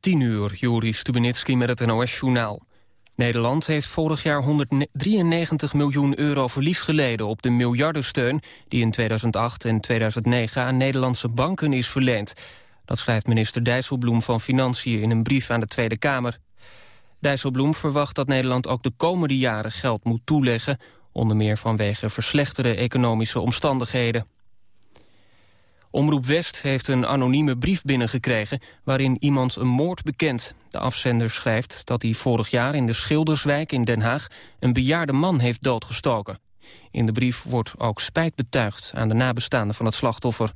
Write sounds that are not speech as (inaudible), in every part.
10 uur, Juri Stubenitski met het NOS-journaal. Nederland heeft vorig jaar 193 miljoen euro verlies geleden... op de miljardensteun die in 2008 en 2009 aan Nederlandse banken is verleend. Dat schrijft minister Dijsselbloem van Financiën in een brief aan de Tweede Kamer. Dijsselbloem verwacht dat Nederland ook de komende jaren geld moet toeleggen... onder meer vanwege verslechterde economische omstandigheden. Omroep West heeft een anonieme brief binnengekregen... waarin iemand een moord bekent. De afzender schrijft dat hij vorig jaar in de Schilderswijk in Den Haag... een bejaarde man heeft doodgestoken. In de brief wordt ook spijt betuigd aan de nabestaanden van het slachtoffer.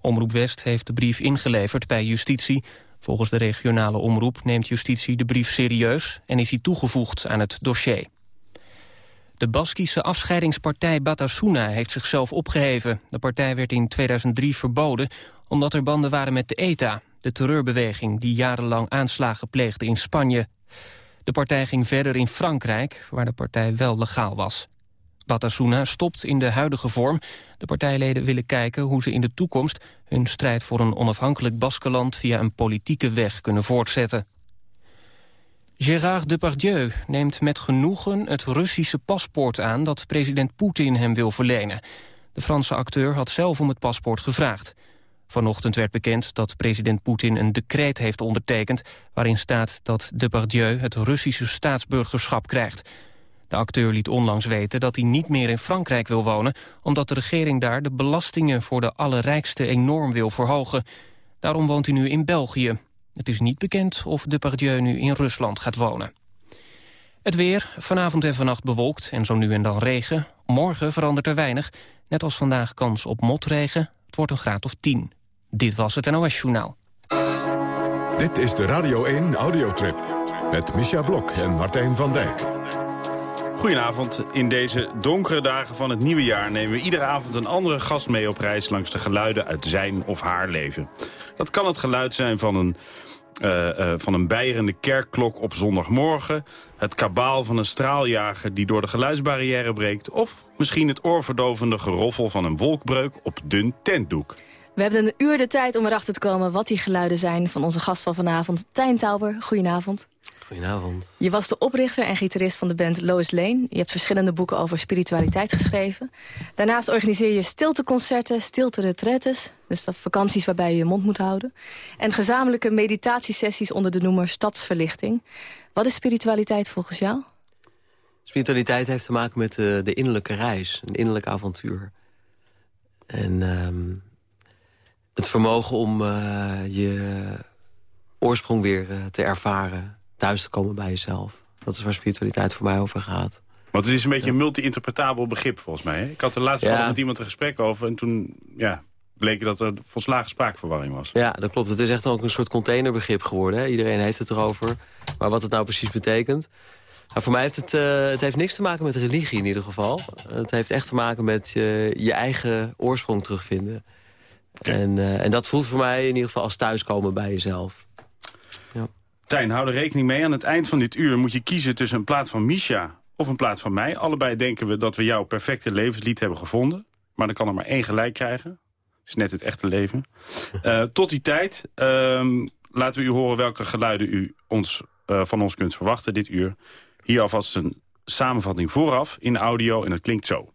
Omroep West heeft de brief ingeleverd bij justitie. Volgens de regionale omroep neemt justitie de brief serieus... en is hij toegevoegd aan het dossier. De Baskische afscheidingspartij Batasuna heeft zichzelf opgeheven. De partij werd in 2003 verboden omdat er banden waren met de ETA... de terreurbeweging die jarenlang aanslagen pleegde in Spanje. De partij ging verder in Frankrijk, waar de partij wel legaal was. Batasuna stopt in de huidige vorm. De partijleden willen kijken hoe ze in de toekomst... hun strijd voor een onafhankelijk Baskeland via een politieke weg kunnen voortzetten. Gérard Depardieu neemt met genoegen het Russische paspoort aan... dat president Poetin hem wil verlenen. De Franse acteur had zelf om het paspoort gevraagd. Vanochtend werd bekend dat president Poetin een decreet heeft ondertekend... waarin staat dat Depardieu het Russische staatsburgerschap krijgt. De acteur liet onlangs weten dat hij niet meer in Frankrijk wil wonen... omdat de regering daar de belastingen voor de allerrijkste enorm wil verhogen. Daarom woont hij nu in België. Het is niet bekend of Depardieu nu in Rusland gaat wonen. Het weer, vanavond en vannacht bewolkt en zo nu en dan regen. Morgen verandert er weinig. Net als vandaag kans op motregen. Het wordt een graad of 10. Dit was het NOS Journaal. Dit is de Radio 1 Audiotrip. Met Micha Blok en Martijn van Dijk. Goedenavond. In deze donkere dagen van het nieuwe jaar nemen we iedere avond een andere gast mee op reis langs de geluiden uit zijn of haar leven. Dat kan het geluid zijn van een, uh, van een bijerende kerkklok op zondagmorgen, het kabaal van een straaljager die door de geluidsbarrière breekt, of misschien het oorverdovende geroffel van een wolkbreuk op dun tentdoek. We hebben een uur de tijd om erachter te komen wat die geluiden zijn van onze gast van vanavond, Tijn Tauber. Goedenavond. Goedenavond. Je was de oprichter en gitarist van de band Lois Lane. Je hebt verschillende boeken over spiritualiteit geschreven. Daarnaast organiseer je stilteconcerten, stilte-retretes... dus dat vakanties waarbij je je mond moet houden... en gezamenlijke meditatiesessies onder de noemer Stadsverlichting. Wat is spiritualiteit volgens jou? Spiritualiteit heeft te maken met de, de innerlijke reis, een innerlijk avontuur. En uh, het vermogen om uh, je oorsprong weer uh, te ervaren thuis te komen bij jezelf. Dat is waar spiritualiteit voor mij over gaat. Want het is een beetje een multi-interpretabel begrip volgens mij. Hè? Ik had er laatst ja. met iemand een gesprek over... en toen ja, bleek dat er volslagen spraakverwarring was. Ja, dat klopt. Het is echt ook een soort containerbegrip geworden. Hè? Iedereen heeft het erover. Maar wat het nou precies betekent... Nou, voor mij heeft het, uh, het heeft niks te maken met religie in ieder geval. Het heeft echt te maken met uh, je eigen oorsprong terugvinden. Okay. En, uh, en dat voelt voor mij in ieder geval als thuiskomen bij jezelf. Ja. Tijn, hou er rekening mee. Aan het eind van dit uur moet je kiezen tussen een plaat van Misha of een plaat van mij. Allebei denken we dat we jouw perfecte levenslied hebben gevonden. Maar dan kan er maar één gelijk krijgen. Het is net het echte leven. Uh, (laughs) tot die tijd um, laten we u horen welke geluiden u ons, uh, van ons kunt verwachten dit uur. Hier alvast een samenvatting vooraf in audio en het klinkt zo.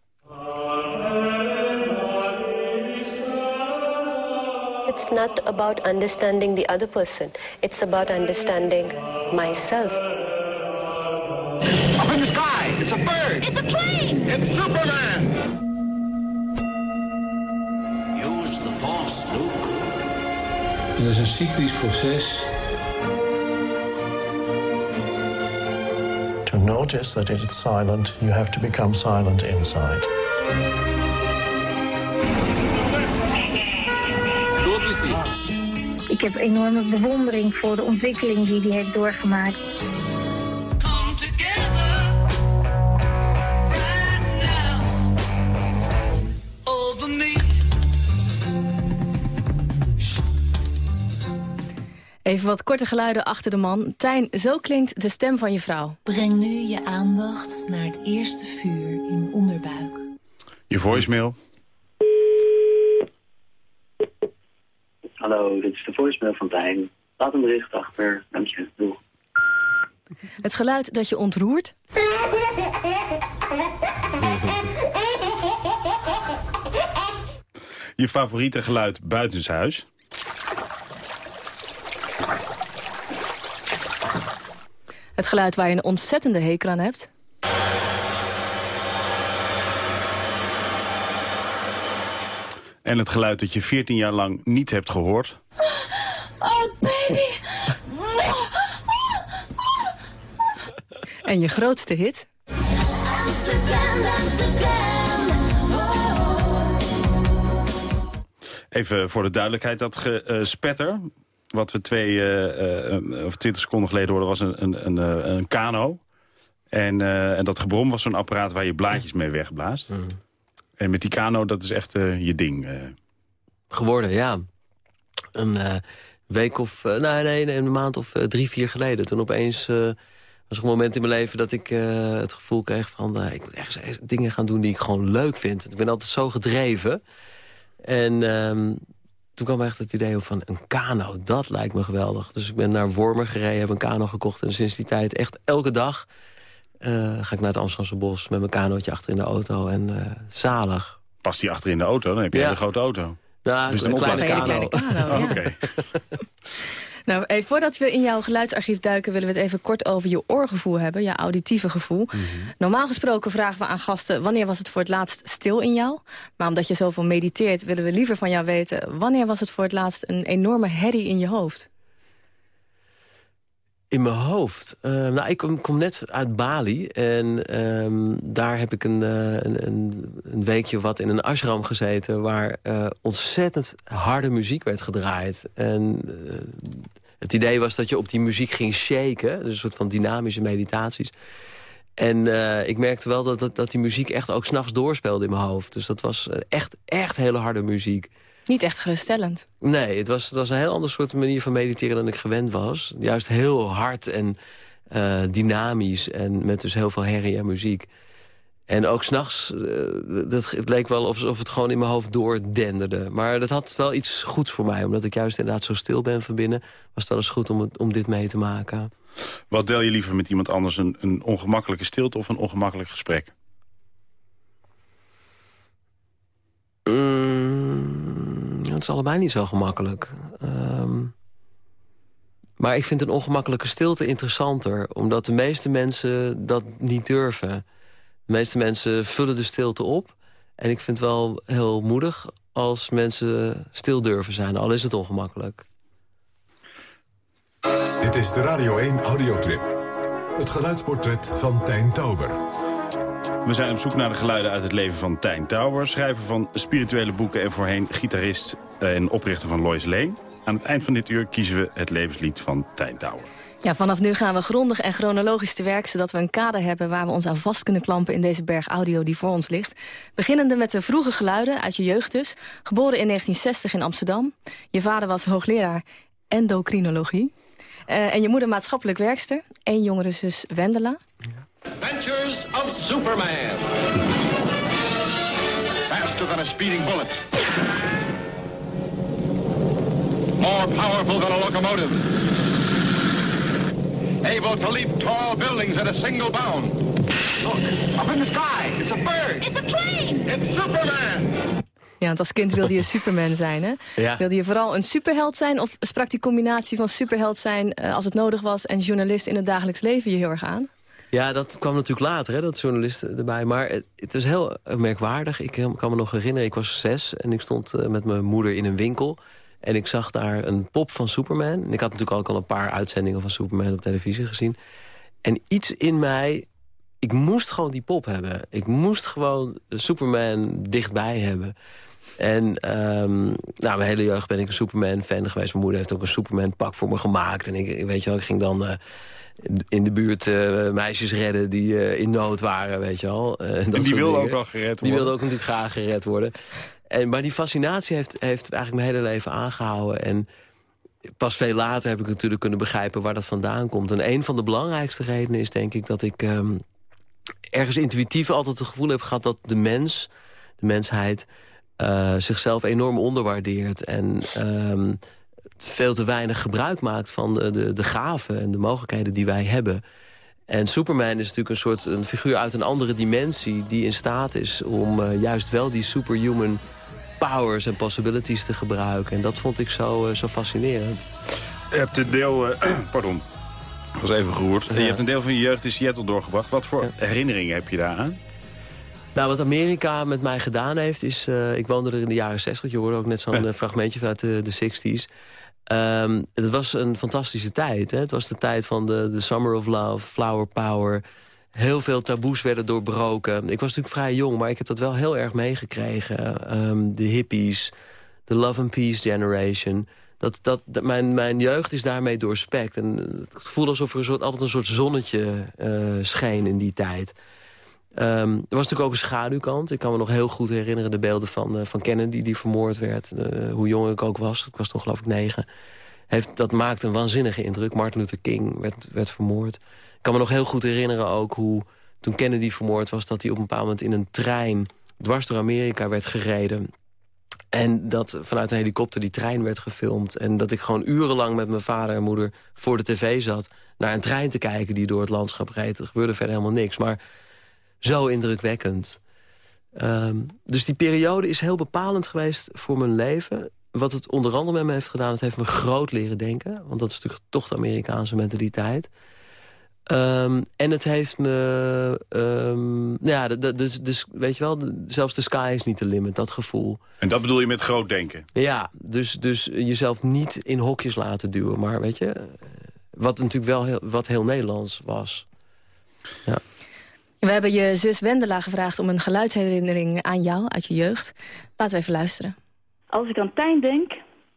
It's not about understanding the other person. It's about understanding myself. Up in the sky! It's a bird! It's a plane! It's Superman! Use the force, Luke. Het is een cyclisch proces. To notice that it is silent, you have to become silent inside. Ik heb enorme bewondering voor de ontwikkeling die hij heeft doorgemaakt. Even wat korte geluiden achter de man. Tijn, zo klinkt de stem van je vrouw. Breng nu je aandacht naar het eerste vuur in de onderbuik. Je voicemail. Hallo, dit is de voicemail van Tijn. Laat een bericht achter. Dank je. Doeg. Het geluid dat je ontroert? Je favoriete geluid buitenshuis? Het geluid waar je een ontzettende hekel aan hebt? En het geluid dat je 14 jaar lang niet hebt gehoord? Oh, baby. En je grootste hit? Even voor de duidelijkheid, dat gespetter... wat we twee uh, uh, of twintig seconden geleden hoorden, was een, een, een, een kano. En, en dat gebrom was zo'n apparaat waar je blaadjes mee wegblaast. Mm. En met die kano, dat is echt je ding. Geworden, ja. Een week of, nee, nee, een maand of drie, vier geleden. Toen opeens was er een moment in mijn leven dat ik het gevoel kreeg van... ik moet echt dingen gaan doen die ik gewoon leuk vind. Ik ben altijd zo gedreven... En um, toen kwam echt het idee van een kano. Dat lijkt me geweldig. Dus ik ben naar Wormer gereden, heb een kano gekocht. En sinds die tijd echt elke dag ga ik naar het Amsterdamse bos... met mijn kanootje achter in de auto en uh, zalig. Past die achter in de auto? Dan heb je ja. een hele grote auto. Nou, dus een, een kleine, kano. kleine kano. oh, Oké. (laughs) Nou, hey, voordat we in jouw geluidsarchief duiken... willen we het even kort over je oorgevoel hebben, je auditieve gevoel. Mm -hmm. Normaal gesproken vragen we aan gasten... wanneer was het voor het laatst stil in jou? Maar omdat je zoveel mediteert, willen we liever van jou weten... wanneer was het voor het laatst een enorme herrie in je hoofd? In mijn hoofd? Uh, nou, ik kom, net uit Bali. En um, daar heb ik een, uh, een, een, weekje wat in een ashram gezeten... waar uh, ontzettend harde muziek werd gedraaid. En het idee was dat je op die muziek ging shaken. Dus een soort van dynamische meditaties. En ik merkte wel dat, dat, dat die muziek echt ook s'nachts doorspeelde in mijn hoofd. Dus dat was echt, echt hele harde muziek. Niet echt geruststellend. Nee, het was, het was een heel ander soort manier van mediteren dan ik gewend was. Juist heel hard en uh, dynamisch en met dus heel veel herrie en muziek. En ook s'nachts, uh, het leek wel alsof het gewoon in mijn hoofd doordenderde. Maar dat had wel iets goeds voor mij. Omdat ik juist inderdaad zo stil ben van binnen... was het wel eens goed om, het, om dit mee te maken. Wat deel je liever met iemand anders? Een, een ongemakkelijke stilte of een ongemakkelijk gesprek? Mm, het is allebei niet zo gemakkelijk. Um, maar ik vind een ongemakkelijke stilte interessanter. Omdat de meeste mensen dat niet durven... De meeste mensen vullen de stilte op. En ik vind het wel heel moedig als mensen stil durven zijn. Al is het ongemakkelijk. Dit is de Radio 1 Audiotrip. Het geluidsportret van Tijn Tauber. We zijn op zoek naar de geluiden uit het leven van Tijn Tauber... schrijver van spirituele boeken en voorheen gitarist en oprichter van Lois Lane. Aan het eind van dit uur kiezen we het levenslied van Tijn Tauber. Ja, vanaf nu gaan we grondig en chronologisch te werk... zodat we een kader hebben waar we ons aan vast kunnen klampen... in deze berg audio die voor ons ligt. Beginnende met de vroege geluiden uit je jeugd dus. Geboren in 1960 in Amsterdam. Je vader was hoogleraar endocrinologie. Uh, en je moeder maatschappelijk werkster. Eén jongere zus Wendela. Adventures of Superman. Faster than a speeding bullet. More powerful than a locomotive. Able to leap tall buildings at a single bound. Look, up in the sky. It's a bird. It's a plane. It's Superman. Ja, want als kind wilde je (laughs) Superman zijn, hè? Ja. Wilde je vooral een superheld zijn? Of sprak die combinatie van superheld zijn uh, als het nodig was... en journalist in het dagelijks leven je heel erg aan? Ja, dat kwam natuurlijk later, hè, dat journalist erbij. Maar het, het is heel merkwaardig. Ik kan me nog herinneren, ik was zes en ik stond uh, met mijn moeder in een winkel... En ik zag daar een pop van Superman. En ik had natuurlijk ook al een paar uitzendingen van Superman op televisie gezien. En iets in mij... Ik moest gewoon die pop hebben. Ik moest gewoon Superman dichtbij hebben. En um, nou, mijn hele jeugd ben ik een Superman-fan geweest. Mijn moeder heeft ook een Superman-pak voor me gemaakt. En ik, weet je wel, ik ging dan uh, in de buurt uh, meisjes redden die uh, in nood waren, weet je wel. en die wilden ook al gered worden. Die wilden ook natuurlijk graag gered worden. En, maar die fascinatie heeft, heeft eigenlijk mijn hele leven aangehouden. En pas veel later heb ik natuurlijk kunnen begrijpen waar dat vandaan komt. En een van de belangrijkste redenen is denk ik dat ik um, ergens intuïtief altijd het gevoel heb gehad... dat de mens, de mensheid, uh, zichzelf enorm onderwaardeert. En um, veel te weinig gebruik maakt van de, de, de gaven en de mogelijkheden die wij hebben. En Superman is natuurlijk een soort een figuur uit een andere dimensie... die in staat is om uh, juist wel die superhuman powers en possibilities te gebruiken. En dat vond ik zo, uh, zo fascinerend. Je hebt een deel... Uh, (clears throat) pardon, ik was even geroerd. Ja. Je hebt een deel van je jeugd in Seattle doorgebracht. Wat voor ja. herinneringen heb je daaraan? Nou, wat Amerika met mij gedaan heeft, is... Uh, ik woonde er in de jaren 60. Je hoorde ook net zo'n ja. fragmentje uit de, de 60s. Um, het was een fantastische tijd. Hè? Het was de tijd van de, de Summer of Love, Flower Power. Heel veel taboes werden doorbroken. Ik was natuurlijk vrij jong, maar ik heb dat wel heel erg meegekregen. Um, de hippies, de Love and Peace Generation. Dat, dat, dat, mijn, mijn jeugd is daarmee doorspekt. En het voelde alsof er een soort, altijd een soort zonnetje uh, scheen in die tijd. Um, er was natuurlijk ook een schaduwkant. Ik kan me nog heel goed herinneren de beelden van, uh, van Kennedy die vermoord werd. Hoe jong ik ook was, ik was toen geloof ik negen. Heeft, dat maakte een waanzinnige indruk. Martin Luther King werd, werd vermoord. Ik kan me nog heel goed herinneren ook hoe toen Kennedy vermoord was... dat hij op een bepaald moment in een trein dwars door Amerika werd gereden. En dat vanuit een helikopter die trein werd gefilmd. En dat ik gewoon urenlang met mijn vader en moeder voor de tv zat... naar een trein te kijken die door het landschap reed. Er gebeurde verder helemaal niks, maar zo indrukwekkend. Um, dus die periode is heel bepalend geweest voor mijn leven. Wat het onder andere met me heeft gedaan, het heeft me groot leren denken. Want dat is natuurlijk toch de Amerikaanse mentaliteit. Um, en het heeft me... Um, ja, dus, dus weet je wel, zelfs de sky is niet te limit, dat gevoel. En dat bedoel je met groot denken? Ja, dus, dus jezelf niet in hokjes laten duwen. Maar weet je, wat natuurlijk wel heel, wat heel Nederlands was. Ja. We hebben je zus Wendela gevraagd om een geluidsherinnering aan jou uit je jeugd. Laten we even luisteren. Als ik aan Tijn denk,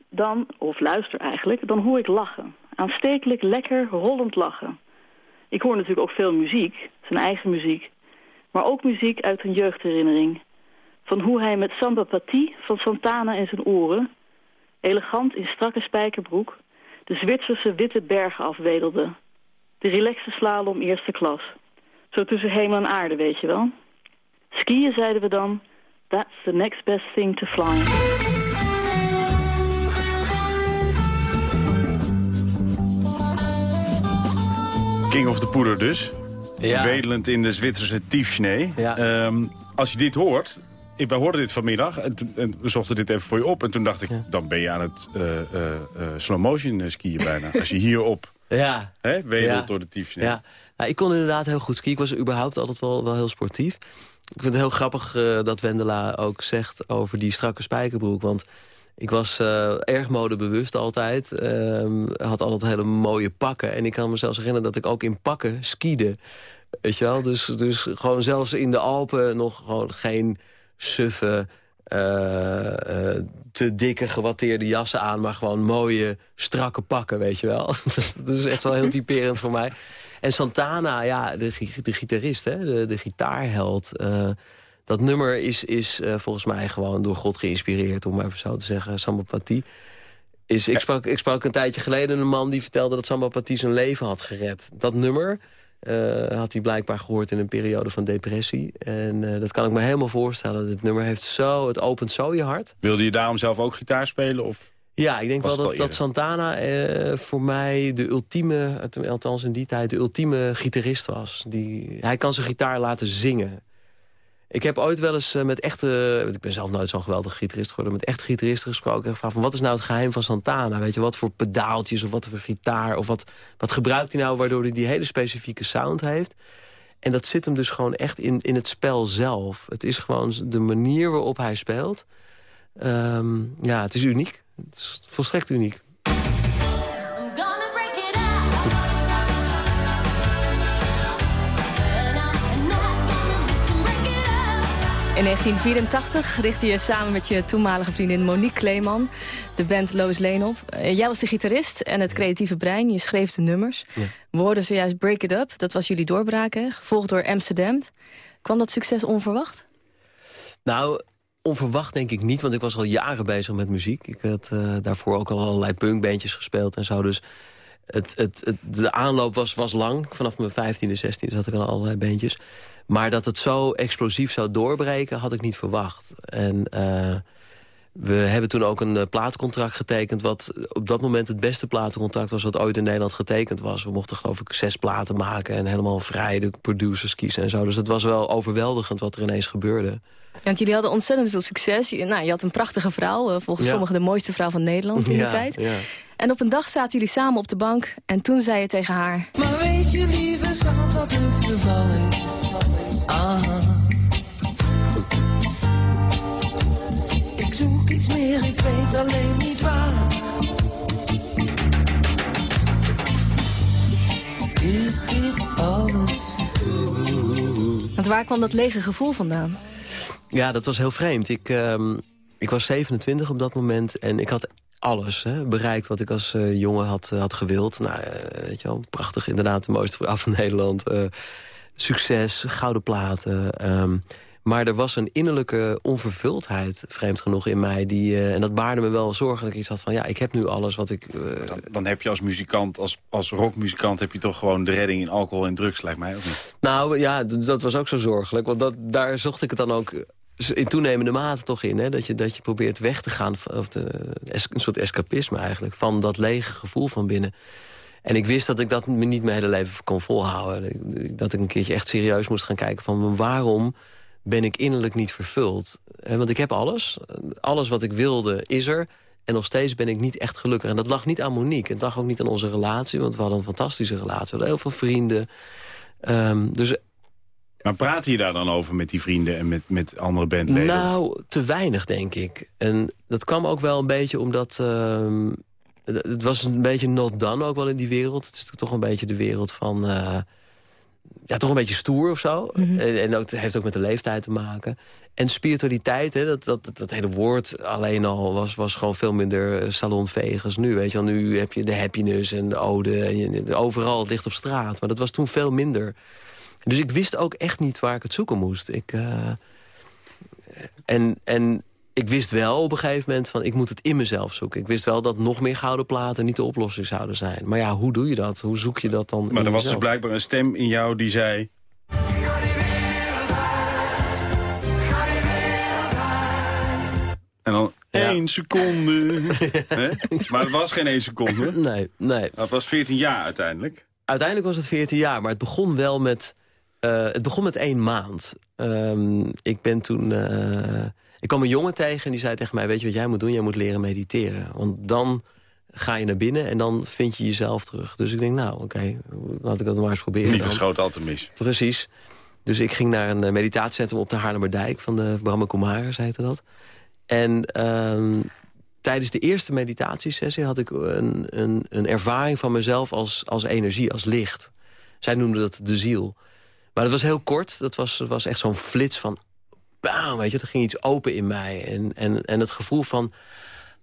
dan, of luister eigenlijk, dan hoor ik lachen. Aanstekelijk, lekker, rollend lachen. Ik hoor natuurlijk ook veel muziek, zijn eigen muziek. Maar ook muziek uit een jeugdherinnering. Van hoe hij met Samba Pati van Santana in zijn oren... elegant in strakke spijkerbroek... de Zwitserse witte bergen afwedelde. De relaxe slalom eerste klas. Zo tussen hemel en aarde, weet je wel. Skiën, zeiden we dan. That's the next best thing to flying. King of the Poeder dus. Ja. Wedelend in de Zwitserse tiefsnee. Ja. Um, als je dit hoort... Ik, wij hoorden dit vanmiddag en, en, we zochten dit even voor je op. En toen dacht ik, ja. dan ben je aan het uh, uh, uh, slow motion skiën bijna. (laughs) als je hierop ja. hè, wedelt ja. door de tiefsnee. Ja. Nou, ik kon inderdaad heel goed skiën. Ik was überhaupt altijd wel, wel heel sportief. Ik vind het heel grappig uh, dat Wendela ook zegt over die strakke spijkerbroek. Want ik was uh, erg modebewust altijd. Uh, had altijd hele mooie pakken. En ik kan me zelfs herinneren dat ik ook in pakken skiede. Weet je wel? Dus, dus gewoon zelfs in de Alpen nog gewoon geen suffe... Uh, te dikke gewatteerde jassen aan... maar gewoon mooie, strakke pakken, weet je wel. (laughs) dat is echt wel heel typerend voor mij. En Santana, ja, de, de gitarist, hè, de, gitaarheld... dat nummer is, is uh, volgens mij gewoon door God geïnspireerd... om even zo te zeggen, Samba Pati. Is, ik, sprak, ik sprak een tijdje geleden een man die vertelde... dat Samba Pati zijn leven had gered. Dat nummer uh, had hij blijkbaar gehoord in een periode van depressie. En dat kan ik me helemaal voorstellen. Dit nummer heeft zo, het opent zo je hart. Wilde je daarom zelf ook gitaar spelen? Of? Ja, ik denk wel dat, dat Santana eh, voor mij de ultieme, althans in die tijd, de ultieme gitarist was. Die, hij kan zijn gitaar laten zingen. Ik heb ooit wel eens met echte, ik ben zelf nooit zo'n geweldige gitarist geworden, met echte gitaristen gesproken en van wat is nou het geheim van Santana? Weet je, wat voor pedaaltjes of wat voor gitaar of wat, wat gebruikt hij nou waardoor hij die hele specifieke sound heeft? En dat zit hem dus gewoon echt in, in het spel zelf. Het is gewoon de manier waarop hij speelt. Um, ja, het is uniek. Het is volstrekt uniek. In 1984 richtte je samen met je toenmalige vriendin Monique Kleeman de band Lois Lane op. Jij was de gitarist en het creatieve brein. Je schreef de nummers. Ja. We hoorden zojuist Break It Up. Dat was jullie doorbraak, hè? gevolgd door Amsterdam. Kwam dat succes onverwacht? Nou, onverwacht denk ik niet, want ik was al jaren bezig met muziek. Ik had uh, daarvoor ook al allerlei punkbandjes gespeeld en zo. Dus het, het, de aanloop was, was lang. Vanaf mijn 15e, 16e zat ik al allerlei bandjes. Maar dat het zo explosief zou doorbreken, had ik niet verwacht. En uh, We hebben toen ook een uh, platencontract getekend... wat op dat moment het beste platencontract was... wat ooit in Nederland getekend was. We mochten geloof ik zes platen maken... en helemaal vrij de producers kiezen en zo. Dus het was wel overweldigend wat er ineens gebeurde. Want jullie hadden ontzettend veel succes. Je, nou, je had een prachtige vrouw. volgens sommigen de mooiste vrouw van Nederland in die tijd. Ja. En op een dag zaten jullie samen op de bank. En toen zei je tegen haar... Maar weet je, lieve schat, wat het geval is? Ah. Ik meer, weet alleen niet waar. Is dit alles? Want waar kwam dat lege gevoel vandaan? Ja, dat was heel vreemd. Ik, uh, ik was 27 op dat moment en ik had alles hè, bereikt wat ik als uh, jongen had, uh, had gewild. Nou, uh, weet je wel, prachtig inderdaad, de mooiste vrouw (laughs) van Nederland. succes, gouden platen. Um, maar er was een innerlijke onvervuldheid, vreemd genoeg, in mij. Die, en dat baarde me wel zorgen dat ik iets had van... ja, ik heb nu alles wat ik... Dan, dan, heb je als muzikant, als, als rockmuzikant... heb je toch gewoon de redding in alcohol en drugs, lijkt mij, of niet? Nou ja, dat was ook zo zorgelijk. Want dat, daar zocht ik het dan ook dus in toenemende mate toch in. Hè? Dat, je, dat je probeert weg te gaan, of de, een soort escapisme eigenlijk... van dat lege gevoel van binnen. En ik wist dat ik dat me niet mijn hele leven kon volhouden. Dat ik een keertje echt serieus moest gaan kijken van... waarom ben ik innerlijk niet vervuld? Want ik heb alles. Alles wat ik wilde is er. En nog steeds ben ik niet echt gelukkig. En dat lag niet aan Monique. Het lag ook niet aan onze relatie. Want we hadden een fantastische relatie. We hadden heel veel vrienden. Um, dus maar praat je daar dan over met die vrienden en met, met andere bandleden? Nou, te weinig, denk ik. En dat kwam ook wel een beetje omdat... Uh, het was een beetje not done ook wel in die wereld. Het is toch een beetje de wereld van... Uh, ja, toch een beetje stoer of zo. Mhm. En, en het heeft ook met de leeftijd te maken. En spiritualiteit, hè, dat, dat, dat, hele woord alleen al was, was gewoon veel minder salonveeg als nu. Weet je wel, nu heb je de happiness en de ode. En overal, het ligt op straat. Maar dat was toen veel minder. Dus ik wist ook echt niet waar ik het zoeken moest. Ik, uh, en, en ik wist wel op een gegeven moment van ik moet het in mezelf zoeken. Ik wist wel dat nog meer gouden platen niet de oplossing zouden zijn. Maar ja, hoe doe je dat? Hoe zoek je dat dan Maar er was dus blijkbaar een stem in jou die zei... En dan ja. één seconde. (laughs) maar het was geen één seconde. Nee, nee. Dat was 14 jaar uiteindelijk. Uiteindelijk was het 14 jaar, maar het begon wel met uh, het begon met één maand. Um, ik ben toen... Uh, ik kwam een jongen tegen en die zei tegen mij... weet je wat jij moet doen? Jij moet leren mediteren. Want dan ga je naar binnen en dan vind je jezelf terug. Dus ik denk, nou, oké, okay, laat ik dat maar eens proberen. Niet verschoten altijd mis. Precies. Dus ik ging naar een meditatiecentrum op de Haarlemmerdijk... van de Brahma Kumaris, heette dat. En um, tijdens de eerste meditatiesessie had ik een, een, een ervaring van mezelf als, als energie, als licht. Zij noemden dat de ziel. Maar dat was heel kort. Dat was, was echt zo'n flits van... Bam, weet je, er ging iets open in mij. En, en, en het gevoel van...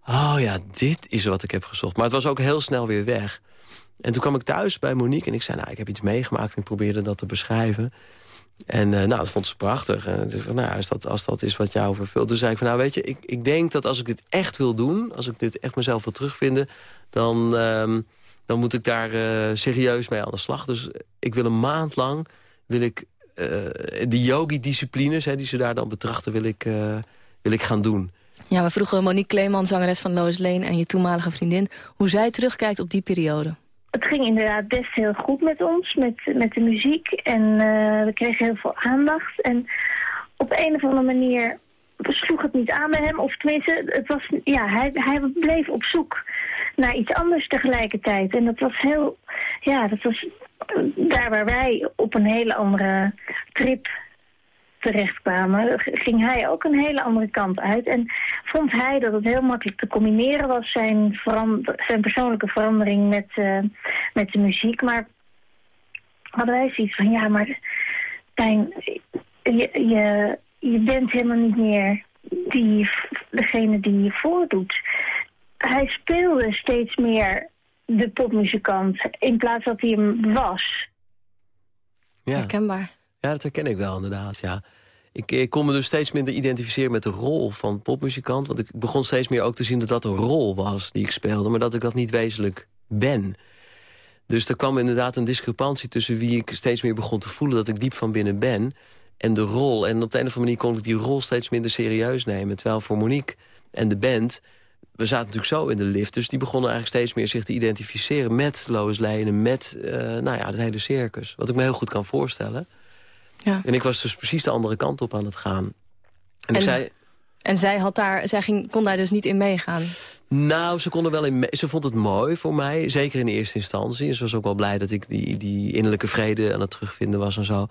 Oh ja, dit is wat ik heb gezocht. Maar het was ook heel snel weer weg. En toen kwam ik thuis bij Monique en ik zei... nou, ik heb iets meegemaakt en ik probeerde dat te beschrijven. En uh, nou, dat vond ze prachtig. En dus, nou, als, dat, als dat is wat jou vervult. Dus zei ik van, nou weet je, ik, ik denk dat als ik dit echt wil doen... als ik dit echt mezelf wil terugvinden... dan, uh, dan moet ik daar uh, serieus mee aan de slag. Dus ik wil een maand lang wil ik uh, de yogi-disciplines die ze daar dan betrachten, wil ik, uh, wil ik gaan doen. Ja, we vroegen Monique Kleeman, zangeres van Lois Lane... en je toenmalige vriendin, hoe zij terugkijkt op die periode. Het ging inderdaad best heel goed met ons, met, met de muziek. En uh, we kregen heel veel aandacht. En op een of andere manier sloeg het niet aan bij hem. Of tenminste, het was, ja, hij, hij bleef op zoek naar iets anders tegelijkertijd. En dat was heel, ja, dat was daar waar wij op een hele andere trip terechtkwamen, ging hij ook een hele andere kant uit. En vond hij dat het heel makkelijk te combineren was, zijn, zijn persoonlijke verandering met, uh, met de muziek. Maar hadden wij zoiets van, ja, maar Tijn, je, je, je bent helemaal niet meer die, degene die je voordoet. Hij speelde steeds meer de popmuzikant in plaats dat hij hem was. Ja. Herkenbaar. Ja, dat herken ik wel inderdaad, ja. Ik, ik kon me dus steeds minder identificeren met de rol van popmuzikant. Want ik begon steeds meer ook te zien dat dat een rol was die ik speelde. Maar dat ik dat niet wezenlijk ben. Dus er kwam inderdaad een discrepantie tussen wie ik steeds meer begon te voelen... dat ik diep van binnen ben en de rol. En op de een of andere manier kon ik die rol steeds minder serieus nemen. Terwijl voor Monique En de band, we zaten natuurlijk zo in de lift... dus die begonnen eigenlijk steeds meer zich te identificeren... met Lois Lane, met uh, nou ja, het hele circus. Wat ik me heel goed kan voorstellen. Ja. En ik was dus precies de andere kant op aan het gaan. En, En- ik zei... En zij, had daar, zij ging, kon daar dus niet in meegaan. Nou, ze, kon er wel in mee- ze vond het mooi voor mij, zeker in eerste instantie. En ze was ook wel blij dat ik die, die innerlijke vrede aan het terugvinden was en zo.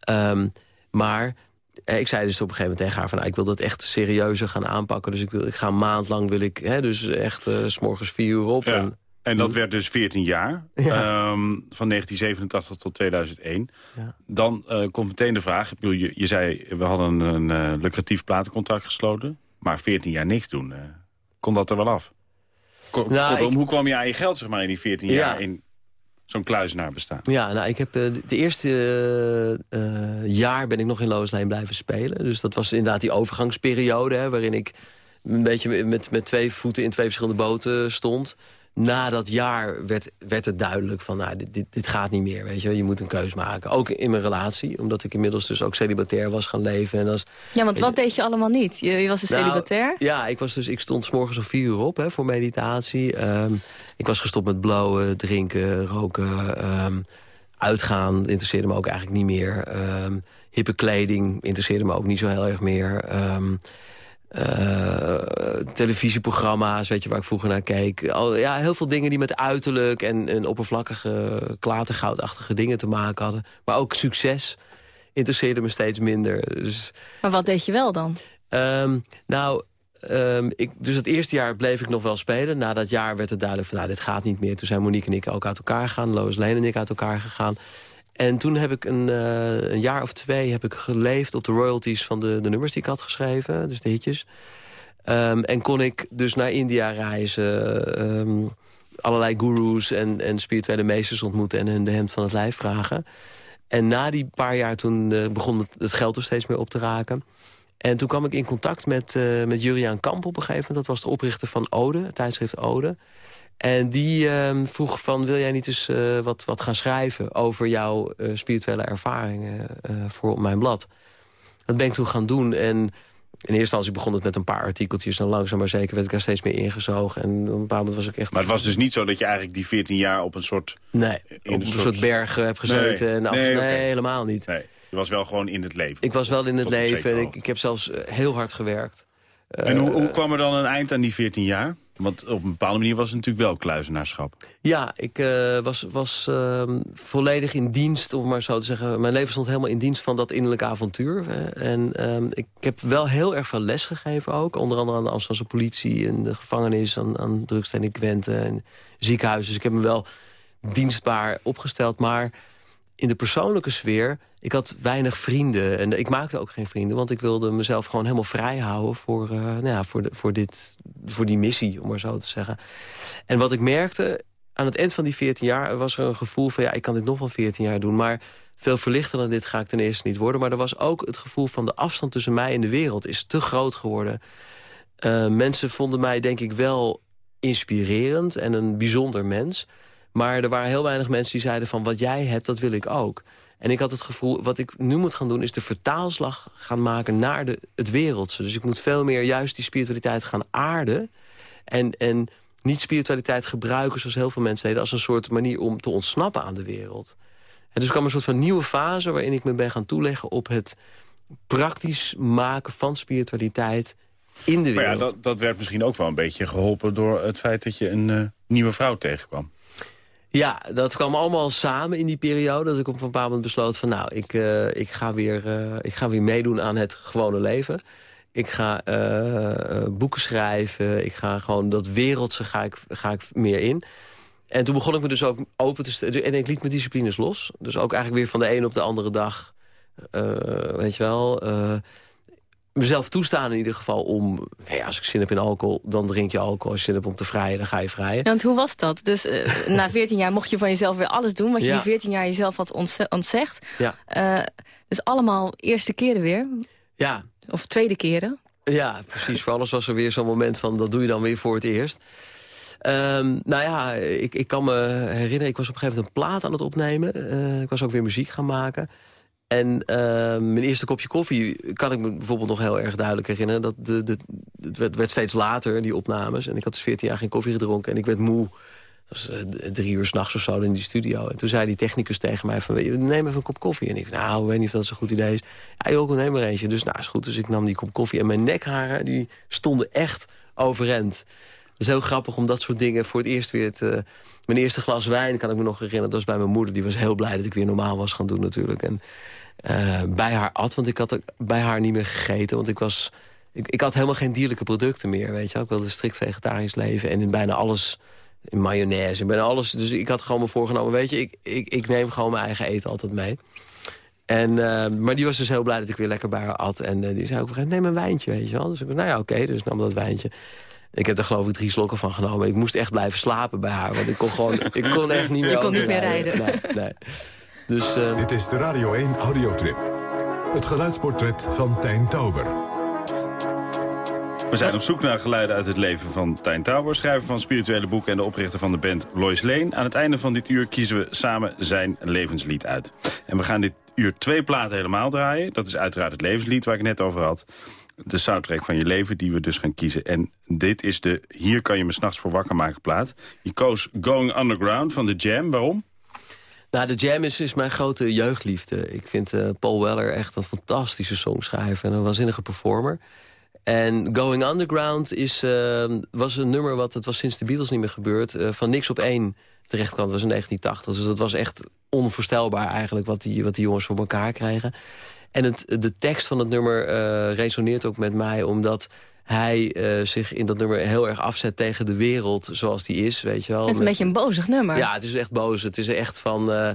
Ehm, maar ik zei dus op een gegeven moment tegen haar... van, nou, ik wil dat echt serieuzer gaan aanpakken. Dus ik, wil, ik ga een maand lang, wil ik, hè, dus echt eh, s morgens vier uur op. Ja. En, En dat werd dus 14 jaar, Ja. ehm, van 1987 tot 2001. Ja. Dan eh, komt meteen de vraag, ik bedoel, je, je zei... we hadden een eh, lucratief platencontract gesloten... maar 14 jaar niks doen, eh, kon dat er wel af? Ko- Nou, ik- hoe kwam je aan je geld zeg maar, in die 14 Ja. jaar... in zo'n kluizenaar bestaan? Ja, nou, ik heb eh, de eerste eh, eh, jaar ben ik nog in Lois Lane blijven spelen. Dus dat was inderdaad die overgangsperiode... Hè, waarin ik een beetje met, met twee voeten in twee verschillende boten stond. Na dat jaar werd, werd het duidelijk van, nou, dit, dit, dit gaat niet meer. Weet je, je moet een keus maken. Ook in mijn relatie, omdat ik inmiddels dus ook celibatair was gaan leven. En als, Ja, want wat deed je allemaal niet? Je, je was dus nou, celibatair. Ja, ik, was dus, ik stond 's morgens om vier uur op hè, voor meditatie. Ehm, ik was gestopt met blowen, drinken, roken. ehm, uitgaan interesseerde me ook eigenlijk niet meer. Ehm, hippe kleding interesseerde me ook niet zo heel erg meer. Eh, televisieprogramma's, weet je, waar ik vroeger naar keek. Al, ja, heel veel dingen die met uiterlijk en, en oppervlakkige, klatergoudachtige dingen te maken hadden. Maar ook succes interesseerde me steeds minder. Dus Maar wat deed je wel dan? Ehm, nou, ehm, ik, dus het eerste jaar bleef ik nog wel spelen. Na dat jaar werd het duidelijk van, nou, dit gaat niet meer. Toen zijn Monique en ik ook uit elkaar gegaan. Lois Lane en ik uit elkaar gegaan. En toen heb ik een, eh, een jaar of twee heb ik geleefd op de royalties van de, de nummers die ik had geschreven. Dus de hitjes. Ehm, en kon ik dus naar India reizen. ehm, allerlei gurus en, en spirituele meesters ontmoeten... en hun de hemd van het lijf vragen. En na die paar jaar toen eh, begon het, het geld er steeds meer op te raken. En toen kwam ik in contact met, eh met Juriaan Kamp op een gegeven moment. Dat was de oprichter van Ode, het tijdschrift Ode. En die ehm, vroeg van, wil jij niet eens eh, wat, wat gaan schrijven... over jouw eh, spirituele ervaringen eh, voor op mijn blad? Dat ben ik toen gaan doen. En in eerste instantie begon het met een paar artikeltjes... en langzaam maar zeker werd ik daar steeds meer ingezogen. En op een bepaald moment was ik echt... Maar het was dus niet zo dat je eigenlijk die 14 jaar op een soort... Nee, op een soort, berg eh, heb gezeten. Nee, en af, nee, nee, helemaal niet. Nee, je was wel gewoon in het leven. Ik was wel in het leven en ik, ik heb zelfs heel hard gewerkt. En hoe, hoe kwam er dan een eind aan die 14 jaar? Want op een bepaalde manier was het natuurlijk wel kluizenaarschap. Ja, ik eh, was, was ehm, volledig in dienst, om maar zo te zeggen. Mijn leven stond helemaal in dienst van dat innerlijke avontuur. eh, en ehm, ik heb wel heel erg veel les gegeven ook. Onder andere aan de Amsterdamse politie en de gevangenis... aan, aan drugsdelinquenten en ziekenhuizen. Dus ik heb me wel dienstbaar opgesteld. Maar in de persoonlijke sfeer, ik had weinig vrienden. En ik maakte ook geen vrienden, want ik wilde mezelf gewoon helemaal vrij houden... voor, eh, nou ja, voor, de, voor, dit, voor die missie, om maar zo te zeggen. En wat ik merkte, aan het eind van die 14 jaar... was er een gevoel van, ja, ik kan dit nog wel 14 jaar doen... maar veel verlichter dan dit ga ik ten eerste niet worden. Maar er was ook het gevoel van de afstand tussen mij en de wereld... is te groot geworden. Eh, mensen vonden mij, denk ik, wel inspirerend en een bijzonder mens... Maar er waren heel weinig mensen die zeiden van... wat jij hebt, dat wil ik ook. En ik had het gevoel, wat ik nu moet gaan doen... is de vertaalslag gaan maken naar de, het wereldse. Dus ik moet veel meer juist die spiritualiteit gaan aarden. En, en niet spiritualiteit gebruiken zoals heel veel mensen deden... als een soort manier om te ontsnappen aan de wereld. En dus kwam een soort van nieuwe fase... waarin ik me ben gaan toeleggen op het praktisch maken van spiritualiteit in de Maar ja, wereld. dat, dat werd misschien ook wel een beetje geholpen... door het feit dat je een eh, nieuwe vrouw tegenkwam. Ja, dat kwam allemaal samen in die periode. Dat ik op een bepaald moment besloot van... nou, ik, eh, ik, ga, weer, eh, ik ga weer meedoen aan het gewone leven. Ik ga eh, boeken schrijven. Ik ga gewoon dat wereldse ga ik, ga ik meer in. En toen begon ik me dus ook open te stellen. En ik liet mijn disciplines los. Dus ook eigenlijk weer van de een op de andere dag... weet je wel... mezelf toestaan in ieder geval om... Nou ja, als ik zin heb in alcohol, dan drink je alcohol. Als je zin hebt om te vrijen, dan ga je vrijen. Want hoe was dat? Dus eh, na (laughs) 14 jaar mocht je van jezelf weer alles doen... wat je Ja. die 14 jaar jezelf had ontze- ontzegd. Ja. Eh, dus allemaal eerste keren weer. Ja, Of tweede keren. Ja, precies. Voor alles was er weer zo'n moment van... dat doe je dan weer voor het eerst. Ehm, nou ja, ik, ik kan me herinneren... ik was op een gegeven moment een plaat aan het opnemen. Eh, ik was ook weer muziek gaan maken. En uh, mijn eerste kopje koffie kan ik me bijvoorbeeld nog heel erg duidelijk herinneren. Dat de, het werd, steeds later, die opnames. En ik had dus 14 jaar geen koffie gedronken en ik werd moe. Dat was uh, drie uur s'nachts of zo in die studio. En toen zei die technicus tegen mij van, neem even een kop koffie. En ik nou, ik weet niet of dat zo'n goed idee is. Ja joh, neem maar eentje. Dus nou, is goed. Dus ik nam die kop koffie. En mijn nekharen, die stonden echt overend. Dat is heel grappig om dat soort dingen voor het eerst weer te... Mijn eerste glas wijn kan ik me nog herinneren. Dat was bij mijn moeder. Die was heel blij dat ik weer normaal was gaan doen natuurlijk. En uh, bij haar at, want ik had bij haar niet meer gegeten. Want ik was... Ik, ik had helemaal geen dierlijke producten meer, weet je Ik wilde strikt vegetarisch leven. En in bijna alles... In mayonaise, in bijna alles. Dus ik had gewoon me voorgenomen, weet je... Ik, ik, ik neem gewoon mijn eigen eten altijd mee. En, uh, maar die was dus heel blij dat ik weer lekker bij haar at. En uh, die zei ook, neem een wijntje, weet je wel. Dus ik nou ja, oké, okay, dus nam dat wijntje. Ik heb er geloof ik drie slokken van genomen. Ik moest echt blijven slapen bij haar, want ik kon gewoon, ik kon echt niet (laughs) meer Je kon niet meer rijden. Nee, nee. Dus, uh... Dit is de Radio 1 Audiotrip. Het geluidsportret van Tijn Tauber. We zijn op zoek naar geluiden uit het leven van Tijn Tauber... schrijver van spirituele boeken en de oprichter van de band Lois Lane. Aan het einde van dit uur kiezen we samen zijn levenslied uit. En we gaan dit uur twee platen helemaal draaien. Dat is uiteraard het levenslied waar ik net over had de soundtrack van je leven die we dus gaan kiezen. En dit is de Hier kan je me s'nachts voor wakker maken plaat. Je koos Going Underground van The Jam. Waarom? Nou, de Jam is, is mijn grote jeugdliefde. Ik vind uh, Paul Weller echt een fantastische songschrijver en een waanzinnige performer. En Going Underground is, uh, was een nummer wat, het was sinds de Beatles niet meer gebeurd, uh, van niks op één terecht kwam. Dat was in 1980, dus dat was echt onvoorstelbaar eigenlijk wat die, wat die jongens voor elkaar kregen. En het, de tekst van het nummer uh, resoneert ook met mij... omdat hij uh, zich in dat nummer heel erg afzet tegen de wereld zoals die is. Weet je wel. Het is een beetje een bozig nummer. Ja, het is echt boos. Het is echt van... Uh,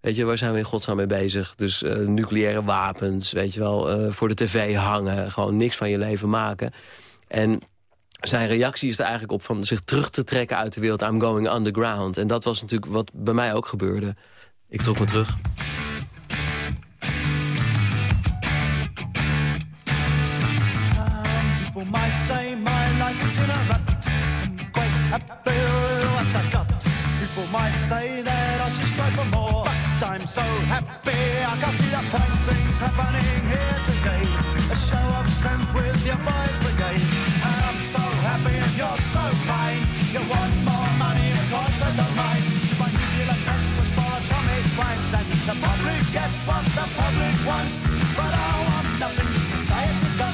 weet je, waar zijn we in godsnaam mee bezig? Dus uh, nucleaire wapens, weet je wel, voor de tv hangen. Gewoon niks van je leven maken. En zijn reactie is er eigenlijk op van zich terug te trekken uit de wereld. I'm going underground. En dat was natuurlijk wat bij mij ook gebeurde. Ik trok me terug. Say my life is in a rut. I'm quite happy with what I got. People might say that I should strive for more, but I'm so happy I can see the fine things happening here today. A show of strength with your boys' brigade. I'm so happy and you're so kind. You want more money, of course I don't mind. To my nuclear attacks was for atomic crimes, and the public gets what the public wants. But I want nothing. Society's got.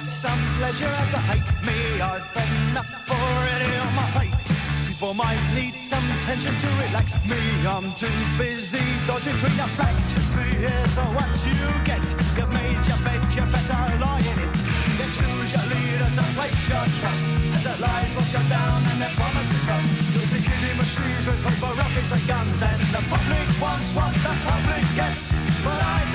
Get some pleasure out of hate me. I've enough already on my plate. People might need some tension to relax me. I'm too busy dodging between the facts. You see, here's what you get. You've made your bed, you better lie in it. You choose your leaders and place your trust. As their lies will shut down and their promises rust. You'll see killing machines with paper, rockets and guns. And the public wants what the public gets. But I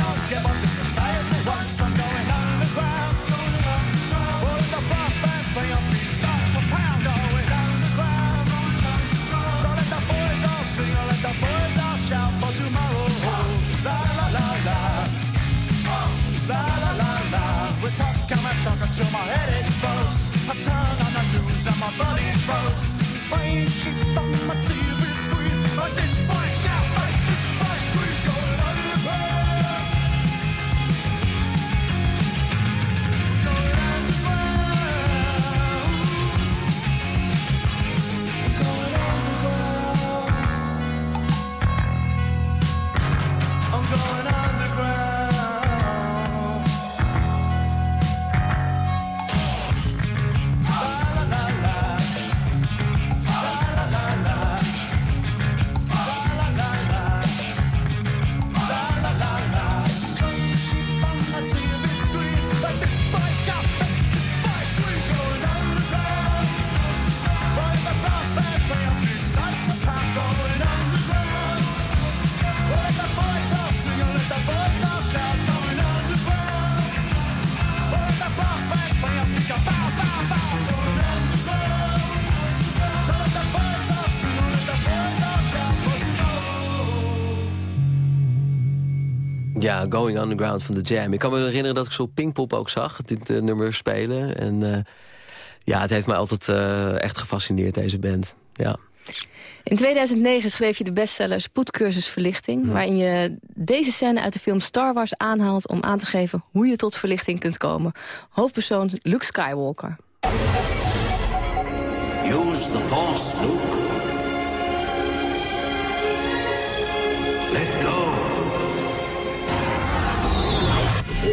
till my head Underground van de Jam. Ik kan me herinneren dat ik zo Pinkpop ook zag, dit uh, nummer spelen. En uh, ja, het heeft mij altijd uh, echt gefascineerd, deze band. Ja. In 2009 schreef je de bestseller Spoedcursus Verlichting... waarin je deze scène uit de film Star Wars aanhaalt... om aan te geven hoe je tot verlichting kunt komen. Hoofdpersoon Luke Skywalker. Use the Force, Luke. Let go,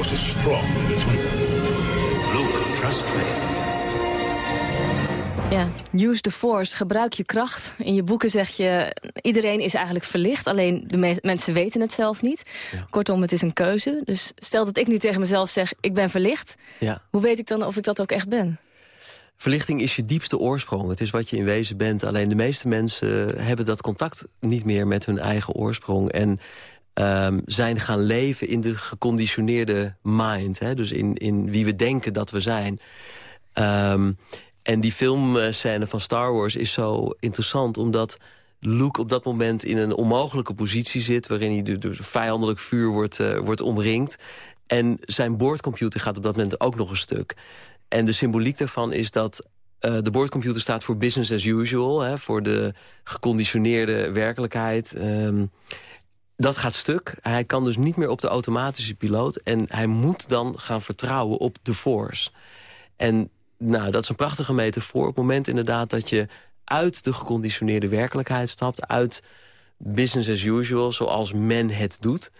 Force is strong in this one. Luke, trust me. Ja, use the force, gebruik je kracht. In je boeken zeg je, iedereen is eigenlijk verlicht... alleen de mensen weten het zelf niet. Ja. Kortom, het is een keuze. Dus stel dat ik nu tegen mezelf zeg, ik ben verlicht... Ja. hoe weet ik dan of ik dat ook echt ben? Verlichting is je diepste oorsprong. Het is wat je in wezen bent. Alleen de meeste mensen hebben dat contact niet meer met hun eigen oorsprong. En um, zijn gaan leven in de geconditioneerde mind. Hè? Dus in, in wie we denken dat we zijn. Um, en die filmscène van Star Wars is zo interessant... omdat Luke op dat moment in een onmogelijke positie zit... waarin hij door vijandelijk vuur wordt, uh, wordt omringd. En zijn boordcomputer gaat op dat moment ook nog een stuk. En de symboliek daarvan is dat uh, de boordcomputer staat voor business as usual... Hè, voor de geconditioneerde werkelijkheid... Um, dat gaat stuk. Hij kan dus niet meer op de automatische piloot. En hij moet dan gaan vertrouwen op de Force. En nou, dat is een prachtige metafoor. Op het moment inderdaad dat je uit de geconditioneerde werkelijkheid stapt... uit business as usual, zoals men het doet...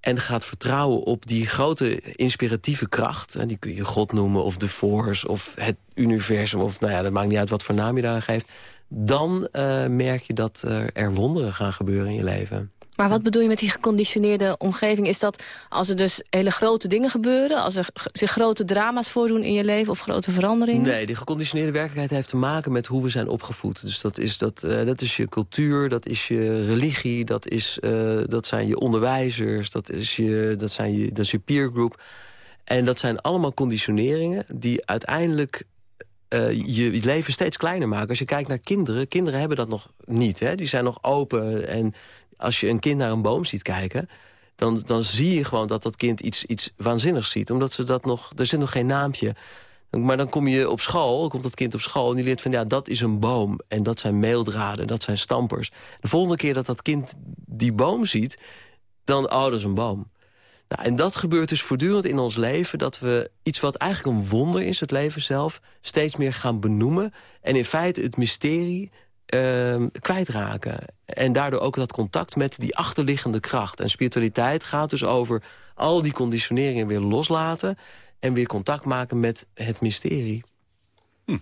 en gaat vertrouwen op die grote inspiratieve kracht... en die kun je God noemen, of de Force, of het universum... of nou ja, dat maakt niet uit wat voor naam je daar geeft... dan uh, merk je dat er wonderen gaan gebeuren in je leven. Maar wat bedoel je met die geconditioneerde omgeving? Is dat als er dus hele grote dingen gebeuren... als er zich grote drama's voordoen in je leven of grote veranderingen? Nee, die geconditioneerde werkelijkheid heeft te maken met hoe we zijn opgevoed. Dus dat is, dat, uh, dat is je cultuur, dat is je religie... dat, is, uh, dat zijn je onderwijzers, dat is je, dat zijn je, dat is je. En dat zijn allemaal conditioneringen die uiteindelijk uh, je leven steeds kleiner maken. Als je kijkt naar kinderen, kinderen hebben dat nog niet. Hè? Die zijn nog open en als je een kind naar een boom ziet kijken... dan, dan zie je gewoon dat dat kind iets, iets waanzinnigs ziet. Omdat ze dat nog... Er zit nog geen naampje. Maar dan kom je op school, komt dat kind op school... en die leert van, ja, dat is een boom. En dat zijn meeldraden, dat zijn stampers. De volgende keer dat dat kind die boom ziet... dan, oh, dat is een boom. Nou, en dat gebeurt dus voortdurend in ons leven... dat we iets wat eigenlijk een wonder is, het leven zelf... steeds meer gaan benoemen. En in feite het mysterie uh, kwijtraken. En daardoor ook dat contact met die achterliggende kracht. En spiritualiteit gaat dus over al die conditioneringen weer loslaten... en weer contact maken met het mysterie. Hm.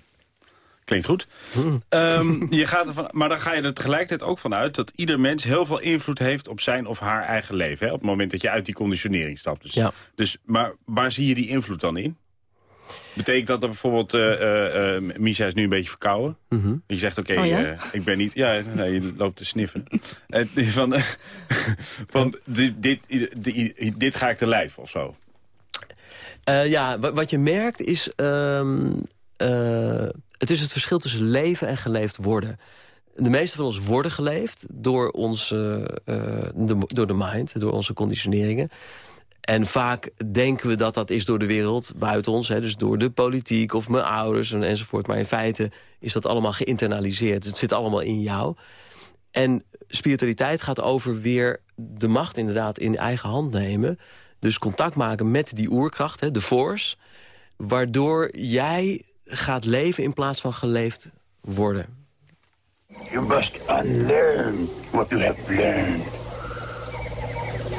Klinkt goed. Hm. Um, (laughs) je gaat ervan, maar dan ga je er tegelijkertijd ook vanuit... dat ieder mens heel veel invloed heeft op zijn of haar eigen leven. Hè? Op het moment dat je uit die conditionering stapt. Dus, ja. dus, maar waar zie je die invloed dan in? Betekent dat dat bijvoorbeeld, uh, uh, Misha is nu een beetje verkouden? Mm -hmm. Je zegt, oké, okay, oh, ja? ik ben niet... Ja, nee, je loopt te sniffen. (laughs) van, (laughs) van dit, dit, dit, dit, ga ik te lijf of zo. ja, wat je merkt is... Ehm, het is het verschil tussen leven en geleefd worden. De meeste van ons worden geleefd door, ons, de, door de mind, door onze conditioneringen. En vaak denken we dat dat is door de wereld buiten ons. Hè, dus door de politiek of mijn ouders en, enzovoort. Maar in feite is dat allemaal geïnternaliseerd. Het zit allemaal in jou. En spiritualiteit gaat over weer de macht inderdaad in eigen hand nemen. Dus contact maken met die oerkracht, hè, de force. Waardoor jij gaat leven in plaats van geleefd worden. You must unlearn what you have learned.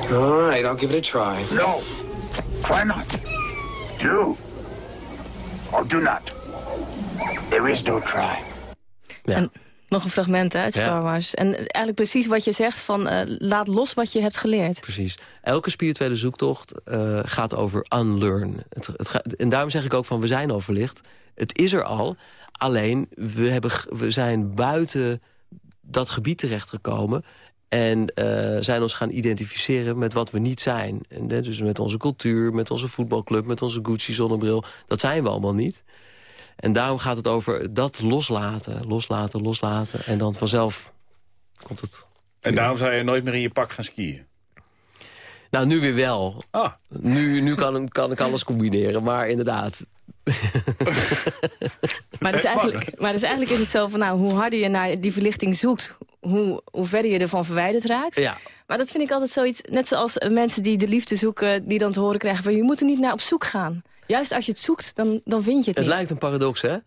All right, I'll give it a try. No, try not. Do or do not. There is no try. Ja. En nog een fragment uit Star Wars. En eigenlijk precies wat je zegt van uh, laat los wat je hebt geleerd. Precies. Elke spirituele zoektocht uh, gaat over unlearn. Het, het gaat, en daarom zeg ik ook van we zijn al verlicht. Het is er al. Alleen we, hebben, we zijn buiten dat gebied terechtgekomen. En uh, zijn ons gaan identificeren met wat we niet zijn. En, dus met onze cultuur, met onze voetbalclub, met onze Gucci-zonnebril. Dat zijn we allemaal niet. En daarom gaat het over dat loslaten, loslaten, loslaten. En dan vanzelf komt het... En daarom zou je nooit meer in je pak gaan skiën? Nou, nu weer wel. Ah. Nu, nu kan, kan ik alles combineren, maar inderdaad... (laughs) Maar dus, eigenlijk, maar dus eigenlijk is het zo van, nou, hoe harder je naar die verlichting zoekt... hoe, hoe verder je ervan verwijderd raakt. Ja. Maar dat vind ik altijd zoiets, net zoals mensen die de liefde zoeken... die dan te horen krijgen van, je moet er niet naar op zoek gaan. Juist als je het zoekt, dan, dan vind je het, Het niet. lijkt een paradox, hè?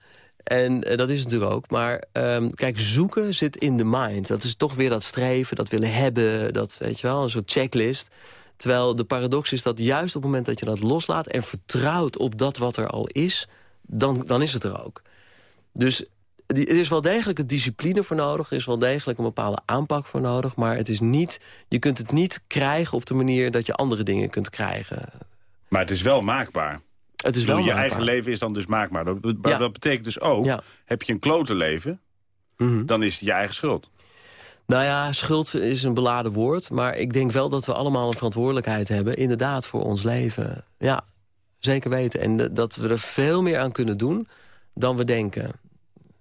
En eh, dat is het natuurlijk ook. Maar ehm, kijk, zoeken zit in de mind. Dat is toch weer dat streven, dat willen hebben. Dat, weet je wel, een soort checklist. Terwijl de paradox is dat juist op het moment dat je dat loslaat... en vertrouwt op dat wat er al is, dan, dan is het er ook. Dus er is wel degelijk een discipline voor nodig. Er is wel degelijk een bepaalde aanpak voor nodig. Maar het is niet, je kunt het niet krijgen op de manier dat je andere dingen kunt krijgen. Maar het is wel maakbaar. Het is bedoel, wel je maakbaar. eigen leven is dan dus maakbaar. Dat, Ja. dat betekent dus ook, Ja. heb je een klote leven... Mhm. dan is het je eigen schuld. Nou ja, schuld is een beladen woord. Maar ik denk wel dat we allemaal een verantwoordelijkheid hebben... inderdaad voor ons leven. Ja, zeker weten. En dat we er veel meer aan kunnen doen dan we denken.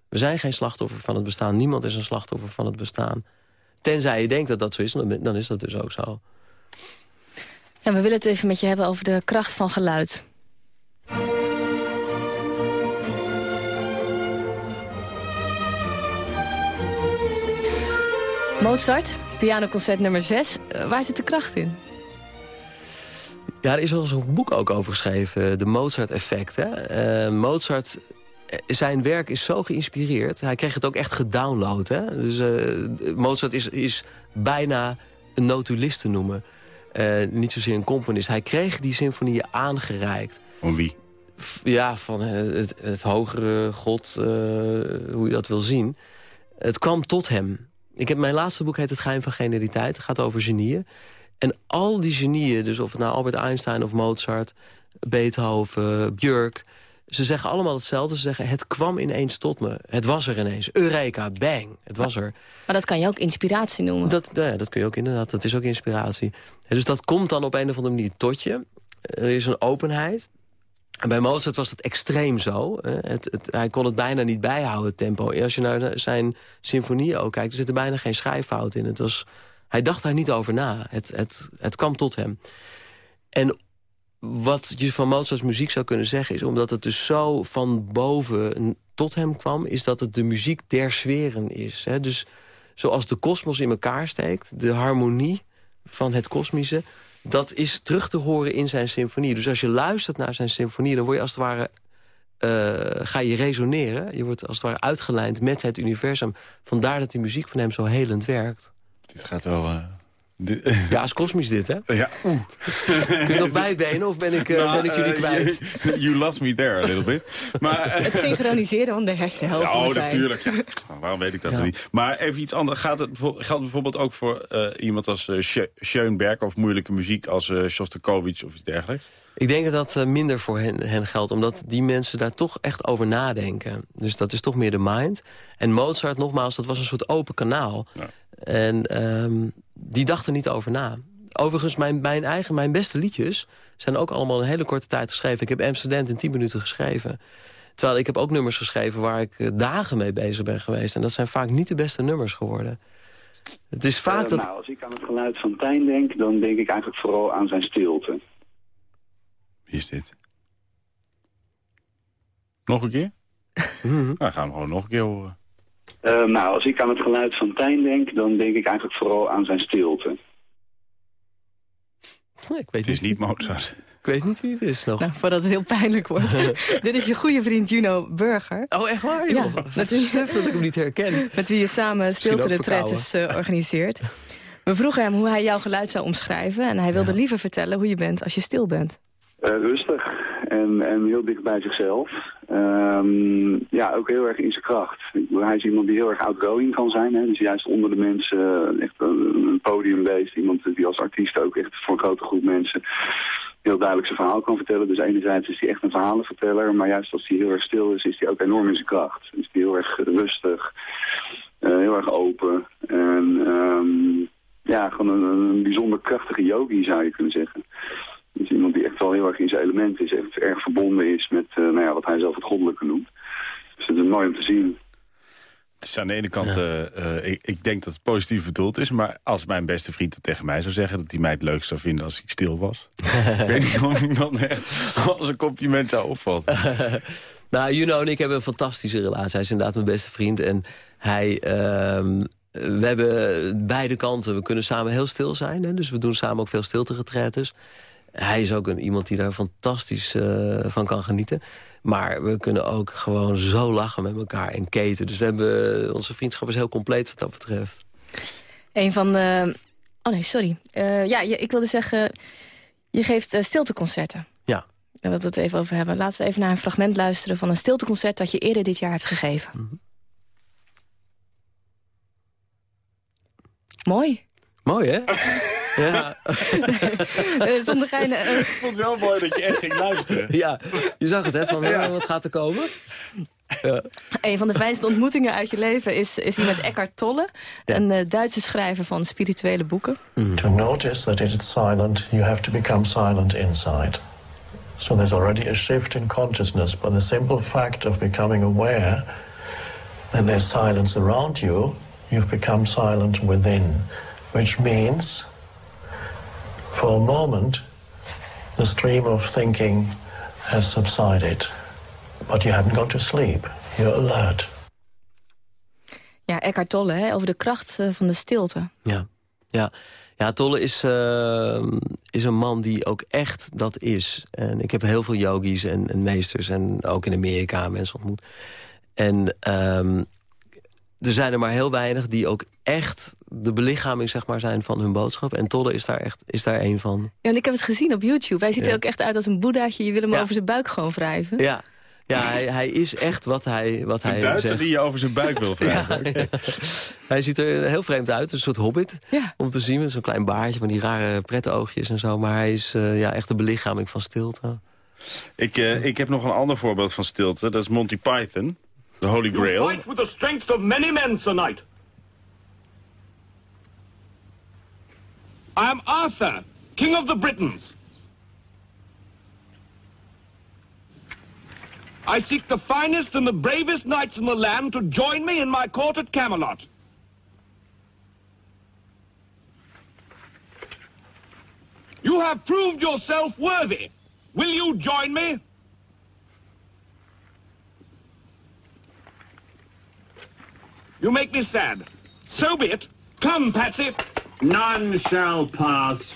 We zijn geen slachtoffer van het bestaan. Niemand is een slachtoffer van het bestaan. Tenzij je denkt dat dat zo is, dan is dat dus ook zo. We willen het even met je hebben over de kracht van geluid. Mozart, pianoconcert nummer 6. waar zit de kracht in? Ja, er is wel eens een boek ook over geschreven. De Mozart-effect. hè. Eh, Mozart, eh, zijn werk is zo geïnspireerd. Hij kreeg het ook echt gedownload. Hè? Dus eh, Mozart is, is bijna een notulist te noemen. Eh, niet zozeer een componist. Hij kreeg die symfonieën aangereikt. Van wie? F- Ja, van eh, het, het hogere god, eh, hoe je dat wil zien. Het kwam tot hem. Ik heb, mijn laatste boek heet Het Geheim van Genialiteit. Het gaat over genieën. En al die genieën, dus of het nou Albert Einstein of Mozart... Beethoven, Björk... ze zeggen allemaal hetzelfde. Ze zeggen, het kwam ineens tot me. Het was er ineens. Eureka, bang, het was er. Maar dat kan je ook inspiratie noemen. Dat, nou ja, dat kun je ook inderdaad, dat is ook inspiratie. Dus dat komt dan op een of andere manier tot je. Er is een openheid. En bij Mozart was dat extreem zo. Het, het, hij kon het bijna niet bijhouden, het tempo. Als je naar zijn symfonieën ook kijkt, er zit er bijna geen schrijffout in. Het was, hij dacht daar niet over na. Het, het, het kwam tot hem. En wat je van Mozarts muziek zou kunnen zeggen... is omdat het dus zo van boven tot hem kwam... is dat het de muziek der sferen is. Dus zoals de kosmos in elkaar steekt... de harmonie van het kosmische... dat is terug te horen in zijn symfonie. Dus als je luistert naar zijn symfonie... dan word je als het ware... eh, ga je resoneren. Je wordt als het ware uitgelijnd met het universum. Vandaar dat die muziek van hem zo helend werkt. Dit gaat wel... Ja, is kosmisch dit, hè? Ja. Kun je nog bijbenen of ben ik, eh, Nou, ben ik jullie kwijt? (laughs) You, you lost me there a little bit. Maar, eh, Het synchroniseren van de hersenhelft. Ja, oh, natuurlijk. Ja. Oh, Waarom weet ik dat Ja. dan niet? Maar even iets anders. Gaat het, geldt het bijvoorbeeld ook voor eh, iemand als uh, Schoenberg... of moeilijke muziek als eh Shostakovich of iets dergelijks? Ik denk dat dat minder voor hen, hen geldt, omdat die mensen daar toch echt over nadenken. Dus dat is toch meer de mind. En Mozart, nogmaals, dat was een soort open kanaal. Ja. En ehm, die dacht er niet over na. Overigens, mijn, mijn eigen, mijn beste liedjes zijn ook allemaal een hele korte tijd geschreven. Ik heb Amsterdam in 10 minuten geschreven. Terwijl ik heb ook nummers geschreven waar ik eh, dagen mee bezig ben geweest. En dat zijn vaak niet de beste nummers geworden. Het is vaak Eh, dat... Nou, als ik aan het geluid van Tijn denk, dan denk ik eigenlijk vooral aan zijn stilte. Wie is dit? Nog een keer? Mhm. (laughs) Nou, gaan we gewoon nog een keer horen. Eh, nou, als ik aan het geluid van Tijn denk, dan denk ik eigenlijk vooral aan zijn stilte. Ik weet Het is niet Mozart. Ik weet niet wie het is nog. Nou, voordat het heel pijnlijk wordt. (laughs) Dit is je goede vriend Juno Burger. Oh, echt waar? Ja, joh? dat is- Suf dat ik hem niet herken. Met wie je samen Misschien ook stilte-retretes eh, organiseert. We vroegen hem hoe hij jouw geluid zou omschrijven. En hij wilde liever vertellen hoe je bent als je stil bent. Eh, rustig en, en heel dicht bij zichzelf. Ehm, ja, ook heel erg in zijn kracht. Hij is iemand die heel erg outgoing kan zijn. Hè? Dus juist onder de mensen eh, echt een, podiumbeest. Iemand die als artiest ook echt voor een grote groep mensen heel duidelijk zijn verhaal kan vertellen. Dus enerzijds is hij echt een verhalenverteller. Maar juist als hij heel erg stil is, is hij ook enorm in zijn kracht. Is hij heel erg rustig. eh, heel erg open. En ehm, ja, gewoon een bijzonder krachtige yogi zou je kunnen zeggen. Dus iemand die echt wel heel erg in zijn element is. Echt erg verbonden is met eh, nou ja, wat hij zelf het goddelijke noemt. Dus het is mooi om te zien. Het is aan de ene kant, eh, eh, ik, ik, denk dat het positief bedoeld is... maar als mijn beste vriend het tegen mij zou zeggen... dat hij mij het leuk zou vinden als ik stil was... (laughs) ik weet niet of ik dan echt als een compliment zou opvatten. (laughs) nou, Juno en ik hebben een fantastische relatie. Hij is inderdaad mijn beste vriend. En hij... Ehm, we hebben beide kanten. We kunnen samen heel stil zijn. Hè? Dus we doen samen ook veel stilte-retretes. Hij is ook een, iemand die daar fantastisch uh, van kan genieten. Maar we kunnen ook gewoon zo lachen met elkaar en keten. Dus we hebben, onze vriendschap is heel compleet wat dat betreft. Een van de... Oh nee, sorry. Uh, ja, ik wilde zeggen, je geeft uh, stilteconcerten. Ja. Daar we het even over hebben. Laten we even naar een fragment luisteren van een stilteconcert... dat je eerder dit jaar hebt gegeven. Mm -hmm. Mooi. Mooi, hè? (laughs) Ja. (laughs) Zonder gein, uh... Ik vond het wel mooi dat je echt ging luisteren. Ja, je zag het, hè? Van, ja. wat gaat er komen? Ja. Een van de fijnste ontmoetingen uit je leven is, is die met Eckhart Tolle. Ja. Een uh, Duitse schrijver van spirituele boeken. Mm. To notice that it is silent, you have to become silent inside. So there's already a shift in consciousness. But the simple fact of becoming aware that there's silence around you... you've become silent within. Which means for a moment, the stream of thinking has subsided. But you haven't gone to sleep. You're alert. Ja, Eckhart Tolle, hè, over de kracht uh, van de stilte. Ja, ja. ja Tolle is, uh, is een man die ook echt dat is. En ik heb heel veel yogis en, en meesters en ook in Amerika mensen ontmoet. En um, er zijn er maar heel weinig die ook echt de belichaming zeg maar, zijn van hun boodschap. En Tolle is daar echt is daar een van. Ja, en ik heb het gezien op YouTube. Hij ziet er ook echt uit als een boeddhaatje. Je wil hem ja. over zijn buik gewoon wrijven. Ja, ja hij, hij is echt wat hij, wat een hij Duitser zegt. die je over zijn buik wil (laughs) wrijven. (laughs) ja, hij ziet er heel vreemd uit, een soort hobbit. Om te zien met zo'n klein baardje van die rare pretoogjes en zo. Maar hij is uh, ja, echt de belichaming van stilte. Ik, uh, ik heb nog een ander voorbeeld van stilte. Dat is Monty Python. The Holy Grail. You fight with the strength of many men, Sir Knight. I am Arthur, King of the Britons. I seek the finest and the bravest knights in the land to join me in my court at Camelot. You have proved yourself worthy. Will you join me? You make me sad. So be it. Come, Patsy. None shall pass.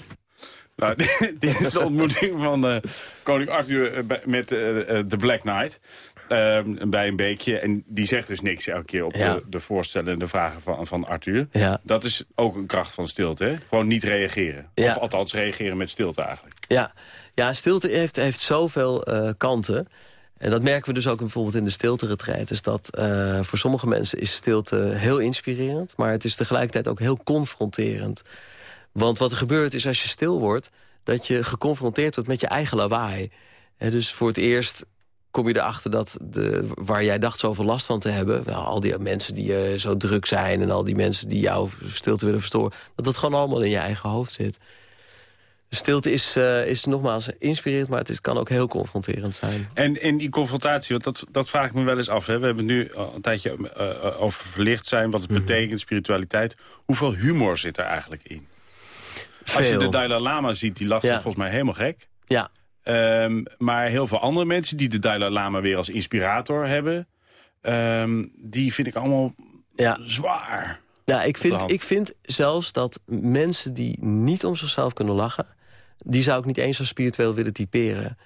Nou, (laughs) dit is de ontmoeting van uh, koning Arthur uh, met de uh, Black Knight. Ehm, bij een beekje. En die zegt dus niks elke keer op ja. de, de voorstellen en de vragen van, van Arthur. Ja. Dat is ook een kracht van stilte. Hè? Gewoon niet reageren. Ja. Of althans reageren met stilte eigenlijk. Ja, ja stilte heeft, heeft zoveel kanten. En dat merken we dus ook bijvoorbeeld in de stilte-retreat. Dus dat uh, voor sommige mensen is stilte heel inspirerend... maar het is tegelijkertijd ook heel confronterend. Want wat er gebeurt is als je stil wordt... dat je geconfronteerd wordt met je eigen lawaai. Dus voor het eerst kom je erachter dat de, waar jij dacht zoveel last van te hebben... Wel, al die mensen die uh, zo druk zijn en al die mensen die jou stilte willen verstoren... dat dat gewoon allemaal in je eigen hoofd zit. Stilte is, uh, is nogmaals inspirerend, maar het is, kan ook heel confronterend zijn. En in die confrontatie, want dat, dat vraag ik me wel eens af. Hè? We hebben nu een tijdje uh, over verlicht zijn, wat het mm -hmm. betekent, spiritualiteit. Hoeveel humor zit er eigenlijk in? Veel. Als je de Dalai Lama ziet, die lacht ja. volgens mij helemaal gek. Ja. Um, maar heel veel andere mensen die de Dalai Lama weer als inspirator hebben... Um, die vind ik allemaal ja. zwaar. Ja, ik vind, ik vind zelfs dat mensen die niet om zichzelf kunnen lachen... die zou ik niet eens als spiritueel willen typeren.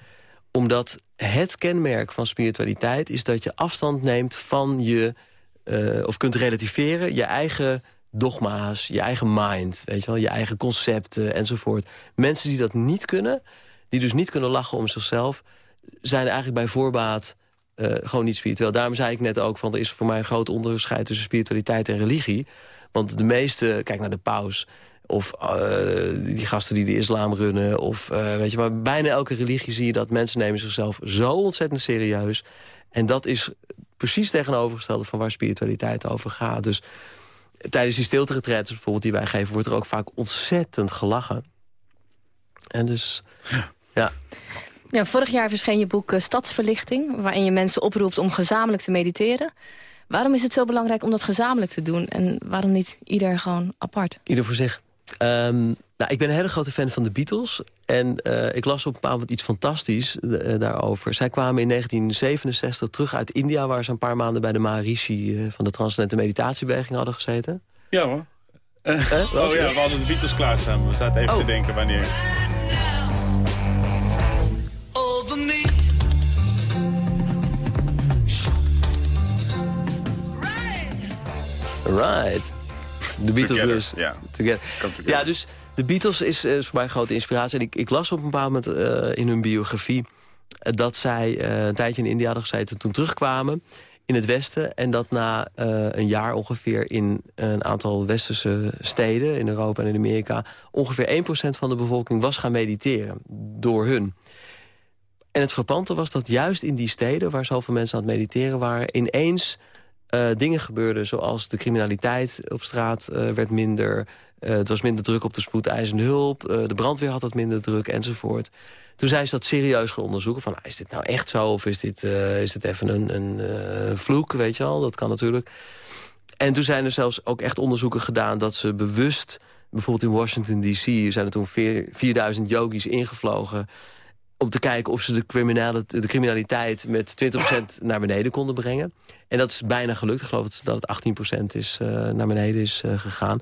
Omdat het kenmerk van spiritualiteit is dat je afstand neemt van je... Uh, of kunt relativeren, je eigen dogma's, je eigen mind, weet je wel, je eigen concepten enzovoort. Mensen die dat niet kunnen, die dus niet kunnen lachen om zichzelf... zijn eigenlijk bij voorbaat uh, gewoon niet spiritueel. Daarom zei ik net ook, van er is voor mij een groot onderscheid... tussen spiritualiteit en religie. Want de meeste, kijk naar de paus... of uh, die gasten die de islam runnen... of uh, weet je, maar bijna elke religie zie je dat mensen nemen zichzelf zo ontzettend serieus. En dat is precies tegenovergestelde van waar spiritualiteit over gaat. Dus tijdens die stilte bijvoorbeeld die wij geven... wordt er ook vaak ontzettend gelachen. En dus, ja... Ja, vorig jaar verscheen je boek uh, Stadsverlichting... waarin je mensen oproept om gezamenlijk te mediteren. Waarom is het zo belangrijk om dat gezamenlijk te doen? En waarom niet ieder gewoon apart? Ieder voor zich. Ehm, nou, ik ben een hele grote fan van de Beatles. En uh, ik las op een bepaald moment iets fantastisch uh, daarover. Zij kwamen in 1967 terug uit India... waar ze een paar maanden bij de Maharishi uh, van de Transcendente Meditatiebeweging hadden gezeten. Ja hoor. oh ja, we hadden de Beatles klaarstaan. We zaten even oh. te denken wanneer. Over me. Right. De Beatles Together, dus. Ja. Together. Ja, dus de Beatles is, is voor mij een grote inspiratie. En ik, ik las op een bepaald moment uh, in hun biografie... Uh, dat zij uh, een tijdje in India hadden gezeten... toen terugkwamen in het Westen. En dat na een jaar ongeveer in een aantal westerse steden... in Europa en in Amerika... ongeveer 1% van de bevolking was gaan mediteren. Door hun. En het frappante was dat juist in die steden... waar zoveel mensen aan het mediteren waren... ineens uh, dingen gebeurden zoals de criminaliteit op straat uh, werd minder... Uh, het was minder druk op de spoedeisende hulp. de brandweer had wat minder druk enzovoort. Toen zijn ze dat serieus gaan onderzoeken. Van, is dit nou echt zo of is dit, is dit even een, een vloek, weet je al? Dat kan natuurlijk. En toen zijn er zelfs ook echt onderzoeken gedaan... dat ze bewust, bijvoorbeeld in Washington D.C... zijn er toen 4000 yogis ingevlogen om te kijken of ze de, de criminaliteit met 20% naar beneden konden brengen. En dat is bijna gelukt. Ik geloof dat het 18% is, uh, naar beneden is uh, gegaan.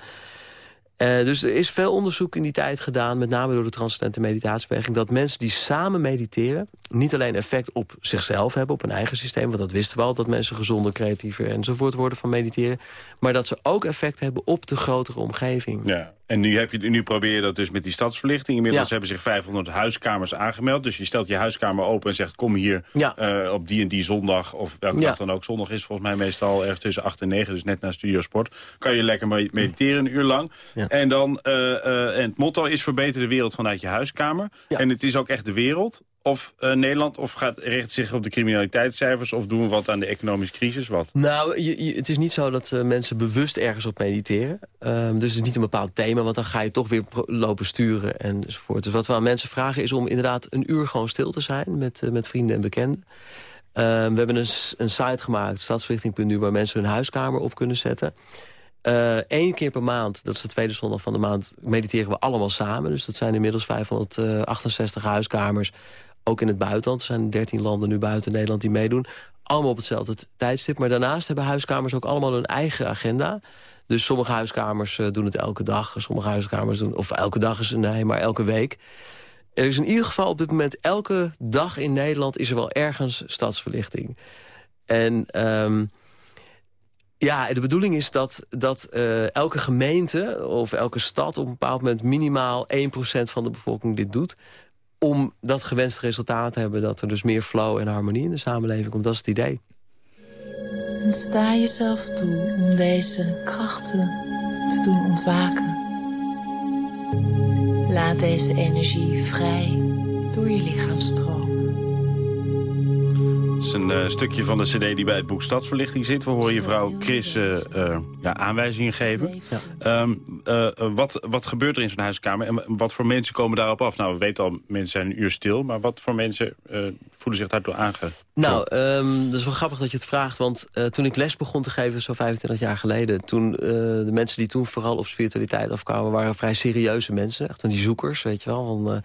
Uh, dus er is veel onderzoek in die tijd gedaan... met name door de transcendente meditatiebeweging... dat mensen die samen mediteren... niet alleen effect op zichzelf hebben, op hun eigen systeem... want dat wisten we al, dat mensen gezonder, creatiever enzovoort worden van mediteren... maar dat ze ook effect hebben op de grotere omgeving. Ja. En nu, heb je, nu probeer je dat dus met die stadsverlichting. Inmiddels ja. hebben zich 500 huiskamers aangemeld. Dus je stelt je huiskamer open en zegt... kom hier ja. uh, op die en die zondag. Of welke ja. dag dan ook. Zondag is volgens mij meestal ergens tussen 8 en 9. Dus net na Studio Sport. Kan je lekker mediteren een uur lang. En, dan, uh, uh, en het motto is verbeter de wereld vanuit je huiskamer. En het is ook echt de wereld of uh, Nederland? Of gaat, richt zich op de criminaliteitscijfers? Of doen we wat aan de economische crisis? Wat? Nou, je, het is niet zo dat uh, mensen bewust ergens op mediteren. Um, dus het is niet een bepaald thema, want dan ga je toch weer lopen sturen enzovoort. Dus wat we aan mensen vragen is om inderdaad een uur gewoon stil te zijn met, uh, met vrienden en bekenden. Um, we hebben een, een site gemaakt, stadsverlichting.nu, waar mensen hun huiskamer op kunnen zetten. Eén keer per maand, dat is de tweede zondag van de maand, mediteren we allemaal samen. Dus dat zijn inmiddels 568 huiskamers ook in het buitenland. Er zijn 13 landen nu buiten Nederland die meedoen. Allemaal op hetzelfde tijdstip. Maar daarnaast hebben huiskamers ook allemaal hun eigen agenda. Dus sommige huiskamers uh, doen het elke dag. Sommige huiskamers doen, of elke dag is nee, maar elke week. Er is in ieder geval op dit moment elke dag in Nederland... is er wel ergens stadsverlichting. En... Um, ja, de bedoeling is dat, dat uh, elke gemeente of elke stad... op een bepaald moment minimaal 1% van de bevolking dit doet om dat gewenste resultaat te hebben... dat er dus meer flow en harmonie in de samenleving komt. Dat is het idee. En sta jezelf toe om deze krachten te doen ontwaken. Laat deze energie vrij door je lichaam stromen. Het is een uh, stukje van de cd die bij het boek Stadsverlichting zit. We horen je vrouw Chris uh, uh, ja, aanwijzingen geven. Ja. Um, wat, wat gebeurt er in zo'n huiskamer en wat voor mensen komen daarop af? Nou, we weten al, mensen zijn een uur stil. Maar wat voor mensen voelen zich daardoor aange... Nou, um, dat is wel grappig dat je het vraagt. Want toen ik les begon te geven, zo 25 jaar geleden... toen de mensen die toen vooral op spiritualiteit afkwamen... waren vrij serieuze mensen. Echt van die zoekers, weet je wel. Van,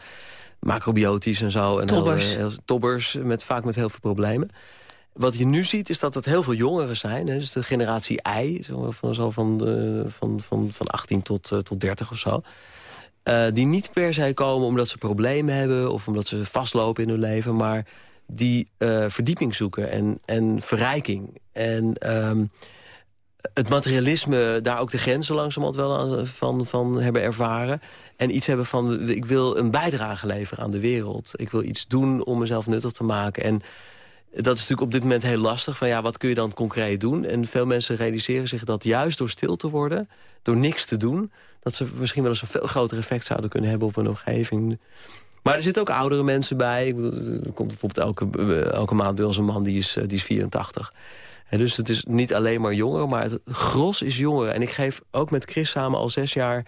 macrobiotisch en zo. En tobbers. Heel, heel, tobbers, met, vaak met heel veel problemen. Wat je nu ziet is dat het heel veel jongeren zijn. Hè, dus de generatie I, zo van, zo van, de, van, van, van 18 tot, uh, tot 30 of zo. Uh, die niet per se komen omdat ze problemen hebben... of omdat ze vastlopen in hun leven... maar die uh, verdieping zoeken en, en verrijking. En... Um, het materialisme daar ook de grenzen langzamerhand wel van, van hebben ervaren. En iets hebben van, ik wil een bijdrage leveren aan de wereld. Ik wil iets doen om mezelf nuttig te maken. En dat is natuurlijk op dit moment heel lastig. Van ja, wat kun je dan concreet doen? En veel mensen realiseren zich dat juist door stil te worden... door niks te doen... dat ze misschien wel eens een veel groter effect zouden kunnen hebben op hun omgeving. Maar er zitten ook oudere mensen bij. Er komt bijvoorbeeld elke, elke maand bij ons een man die is, die is 84... En dus het is niet alleen maar jongeren, maar het gros is jongeren. En ik geef ook met Chris samen al zes jaar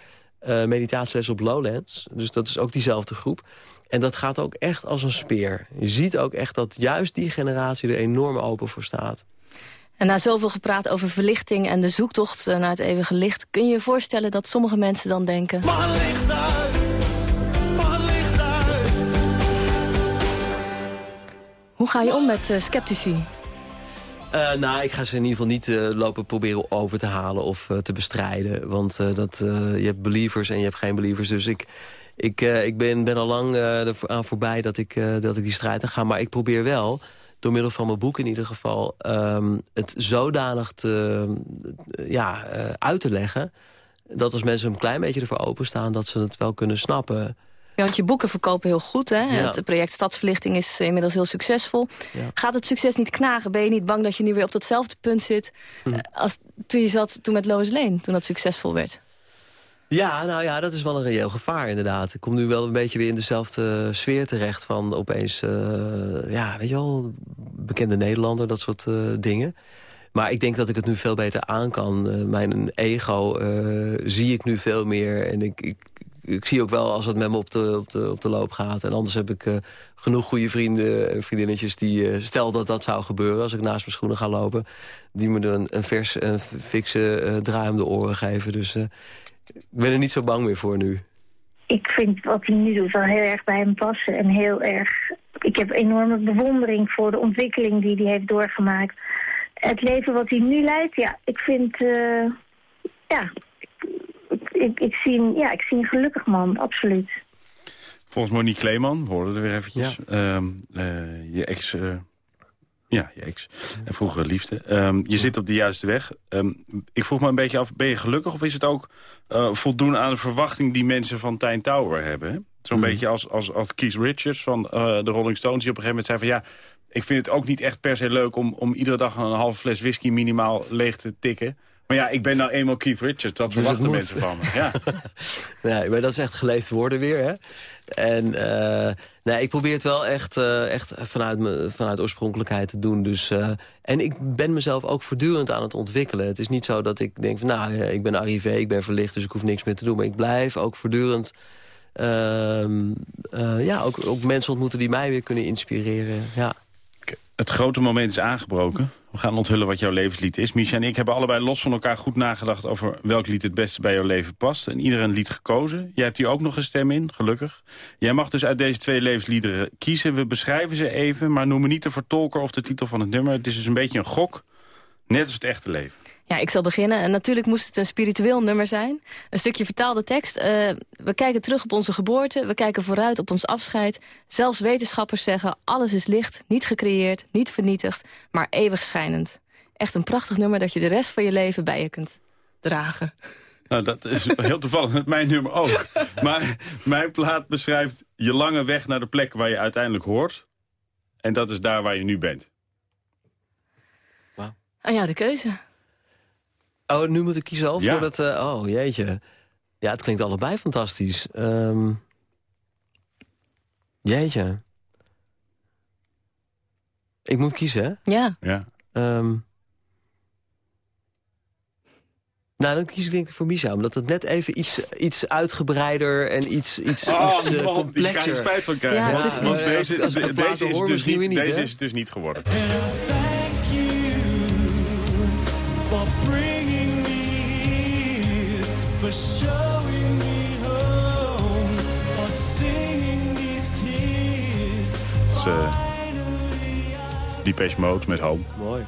uh, meditatieles op Lowlands. Dus dat is ook diezelfde groep. En dat gaat ook echt als een speer. Je ziet ook echt dat juist die generatie er enorm open voor staat. En na zoveel gepraat over verlichting en de zoektocht naar het eeuwige licht... kun je je voorstellen dat sommige mensen dan denken... Het licht uit? Het licht uit? Hoe ga je om met uh, sceptici? Uh, nou, ik ga ze in ieder geval niet uh, lopen proberen over te halen of uh, te bestrijden. Want dat, je hebt believers en je hebt geen believers. Dus ik, ik, ik ben, ben al lang aan voorbij dat ik, dat ik die strijd aan ga. Maar ik probeer wel door middel van mijn boek in ieder geval... Um, het zodanig te, ja, uit te leggen... dat als mensen een klein beetje ervoor openstaan... dat ze het wel kunnen snappen... Ja, want je boeken verkopen heel goed. Hè? Ja. Het project Stadsverlichting is inmiddels heel succesvol. Ja. Gaat het succes niet knagen? Ben je niet bang dat je nu weer op datzelfde punt zit... Hm. als toen je zat toen met Lois Lane, toen dat succesvol werd? Ja, nou ja, dat is wel een reëel gevaar inderdaad. Ik kom nu wel een beetje weer in dezelfde sfeer terecht van opeens... Uh, ja, weet je wel, bekende Nederlander, dat soort uh, dingen. Maar ik denk dat ik het nu veel beter aan kan. Uh, mijn ego zie ik nu veel meer. En ik, ik, ik, zie ook wel als het met me op de, op de, op de loop gaat. En anders heb ik genoeg goede vrienden en vriendinnetjes... die, stel dat dat zou gebeuren als ik naast mijn schoenen ga lopen... die me een, een vers, een fikse draai om de oren geven. Dus ik ben er niet zo bang meer voor nu. Ik vind wat hij nu doet wel heel erg bij hem passen. En heel erg... Ik heb enorme bewondering voor de ontwikkeling die hij heeft doorgemaakt. Het leven wat hij nu leidt, ja, ik vind... Uh, ja, ik, ik, zie een, ja, ik zie een gelukkig man, absoluut. Volgens Monique Kleeman, we hoorden er weer eventjes. Ja. Uh, uh, je ex... Ja, je ex. En vroeger liefde. Um, je zit op de juiste weg. Um, ik vroeg me een beetje af, ben je gelukkig of is het ook uh, voldoen aan de verwachting die mensen van Tijn Tower hebben? Zo'n mm. beetje als, als, als Keith Richards van uh, de Rolling Stones die op een gegeven moment zei van ja, ik vind het ook niet echt per se leuk om, om iedere dag een halve fles whisky minimaal leeg te tikken. Maar ja, ik ben nou eenmaal Keith Richards. Dat dus verwachten mensen van me. Ja. (laughs) nee, maar dat is echt geleefd woorden weer, hè? En uh, nee, ik probeer het wel echt, uh, echt vanuit, me, vanuit oorspronkelijkheid te doen. Dus, uh, en ik ben mezelf ook voortdurend aan het ontwikkelen. Het is niet zo dat ik denk van nou, ik ben arrivé, ik ben verlicht... dus ik hoef niks meer te doen. Maar ik blijf ook voortdurend ehm, ja, ook, ook mensen ontmoeten die mij weer kunnen inspireren. Ja. Het grote moment is aangebroken. We gaan onthullen wat jouw levenslied is. Micha en ik hebben allebei los van elkaar goed nagedacht... over welk lied het beste bij jouw leven past. En ieder een lied gekozen. Jij hebt hier ook nog een stem in, gelukkig. Jij mag dus uit deze twee levensliederen kiezen. We beschrijven ze even, maar noemen niet de vertolker of de titel van het nummer. Het is dus een beetje een gok, net als het echte leven. Ja, ik zal beginnen. En natuurlijk moest het een spiritueel nummer zijn. Een stukje vertaalde tekst. Uh, we kijken terug op onze geboorte. We kijken vooruit op ons afscheid. Zelfs wetenschappers zeggen... alles is licht, niet gecreëerd, niet vernietigd... maar eeuwig schijnend. Echt een prachtig nummer dat je de rest van je leven bij je kunt dragen. Nou, dat is heel toevallig met mijn nummer ook. Maar mijn plaat beschrijft je lange weg naar de plek waar je uiteindelijk hoort. En dat is daar waar je nu bent. Wow. Ah ja, de keuze. Oh, nu moet ik kiezen al voor dat... Uh, oh, jeetje. Ja, het klinkt allebei fantastisch. Um, jeetje. Ik moet kiezen, hè? Ja. ja. Um, nou, dan kies ik denk ik voor Misha. Omdat het net even iets, iets uitgebreider en iets, iets, oh, iets uh, complexer... ga je spijt van krijgen. Ja, ja, want deze, als, als deze, is, dus niet, niet, deze is dus niet geworden. Is uh, Depeche Mode met Home. Mooi,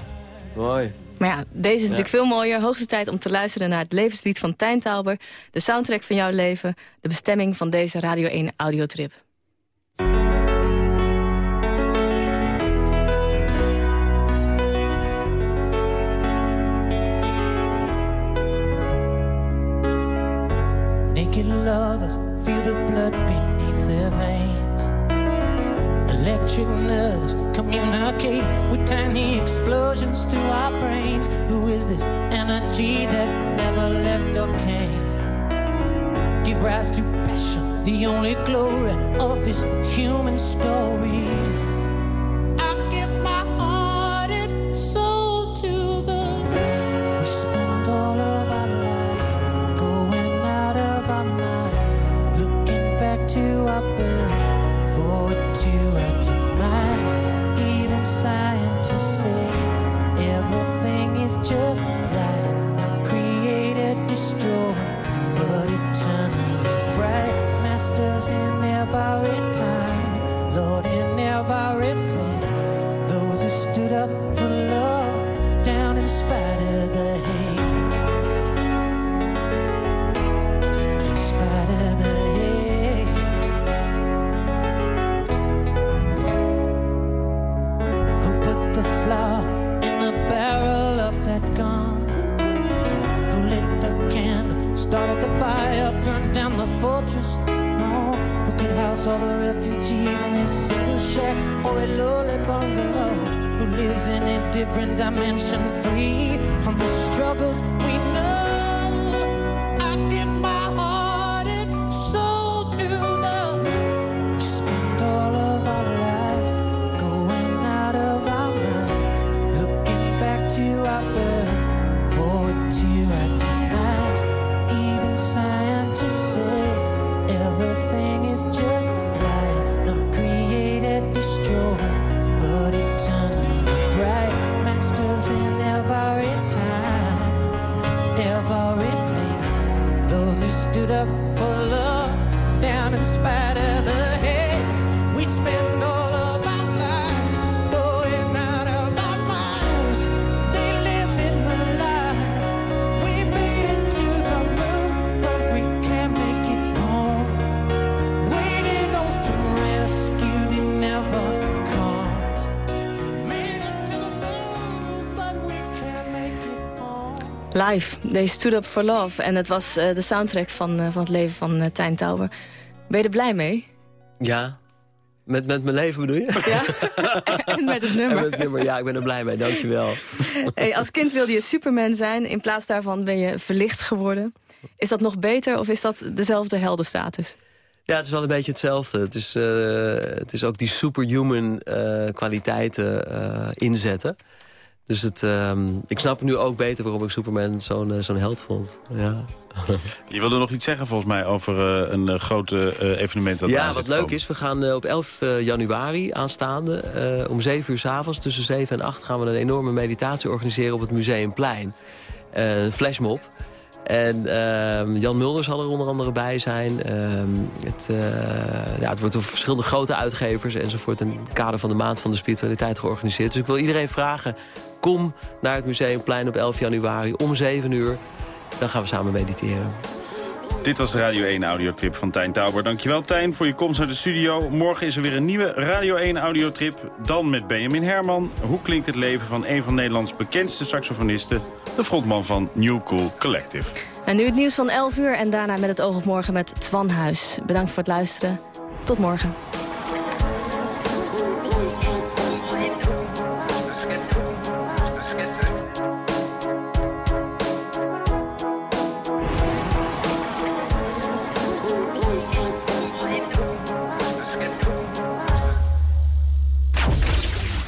mooi. Maar ja, deze is natuurlijk veel mooier. Hoogste tijd om te luisteren naar het levenslied van Tijn Tauber. De soundtrack van jouw leven. De bestemming van deze Radio 1 audiotrip. Communicate with tiny explosions through our brains. Who is this energy that never left or came? Give rise to passion, the only glory of this human story. Live, They Stood Up For Love. En het was eh, de soundtrack van, eh, van het leven van uh, Tijn Tauber. Ben je er blij mee? Ja. Met, met mijn leven bedoel je? Ja, (laughs) en met het nummer. En met het nummer, ja, ik ben er blij mee, dankjewel. (laughs) Hey, als kind wilde je Superman zijn. In plaats daarvan ben je verlicht geworden. Is dat nog beter of is dat dezelfde heldenstatus? Ja, het is wel een beetje hetzelfde. Het is, het is ook die superhuman kwaliteiten inzetten. Dus het, uh, ik snap nu ook beter waarom ik Superman zo'n zo'n held vond. Ja. (laughs) Je wilde nog iets zeggen volgens mij over een grote evenement. Dat ja, wat leuk komen. is, we gaan op 11 januari aanstaande... om 7 uur s avonds tussen 7 en 8 gaan we een enorme meditatie organiseren op het Museumplein. een flashmob. En uh, Jan Mulder zal er onder andere bij zijn. Uh, het, uh, ja, het wordt door verschillende grote uitgevers enzovoort... in het kader van de Maand van de Spiritualiteit georganiseerd. Dus ik wil iedereen vragen, kom naar het Museumplein op 11 januari om 7 uur. Dan gaan we samen mediteren. Dit was de Radio 1 audiotrip van Tijn Tauber. Dankjewel Tijn voor je komst naar de studio. Morgen is er weer een nieuwe Radio 1 audiotrip. Dan met Benjamin Herman. Hoe klinkt het leven van een van Nederlands bekendste saxofonisten... de frontman van New Cool Collective. En nu het nieuws van 11 uur en daarna met het oog op morgen met Twan Huis. Bedankt voor het luisteren. Tot morgen.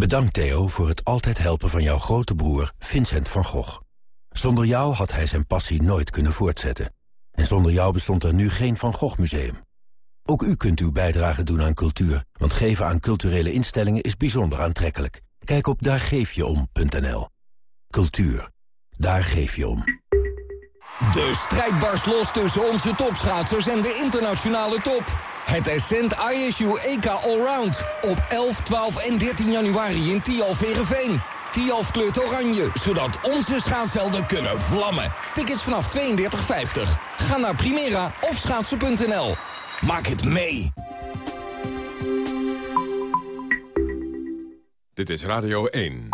Bedankt Theo voor het altijd helpen van jouw grote broer Vincent van Gogh. Zonder jou had hij zijn passie nooit kunnen voortzetten. En zonder jou bestond er nu geen Van Gogh Museum. Ook u kunt uw bijdrage doen aan cultuur, want geven aan culturele instellingen is bijzonder aantrekkelijk. Kijk op daargeefjeom.nl. Cultuur, daar geef je om. De strijd barst los tussen onze topschaatsers en de internationale top. Het Ascent ISU EK Allround op 11, 12 en 13 januari in Tialf Verenveen. Tialf kleurt oranje, zodat onze schaatshelden kunnen vlammen. Tickets vanaf 32,50. Ga naar Primera of schaatsen.nl. Maak het mee. Dit is Radio 1.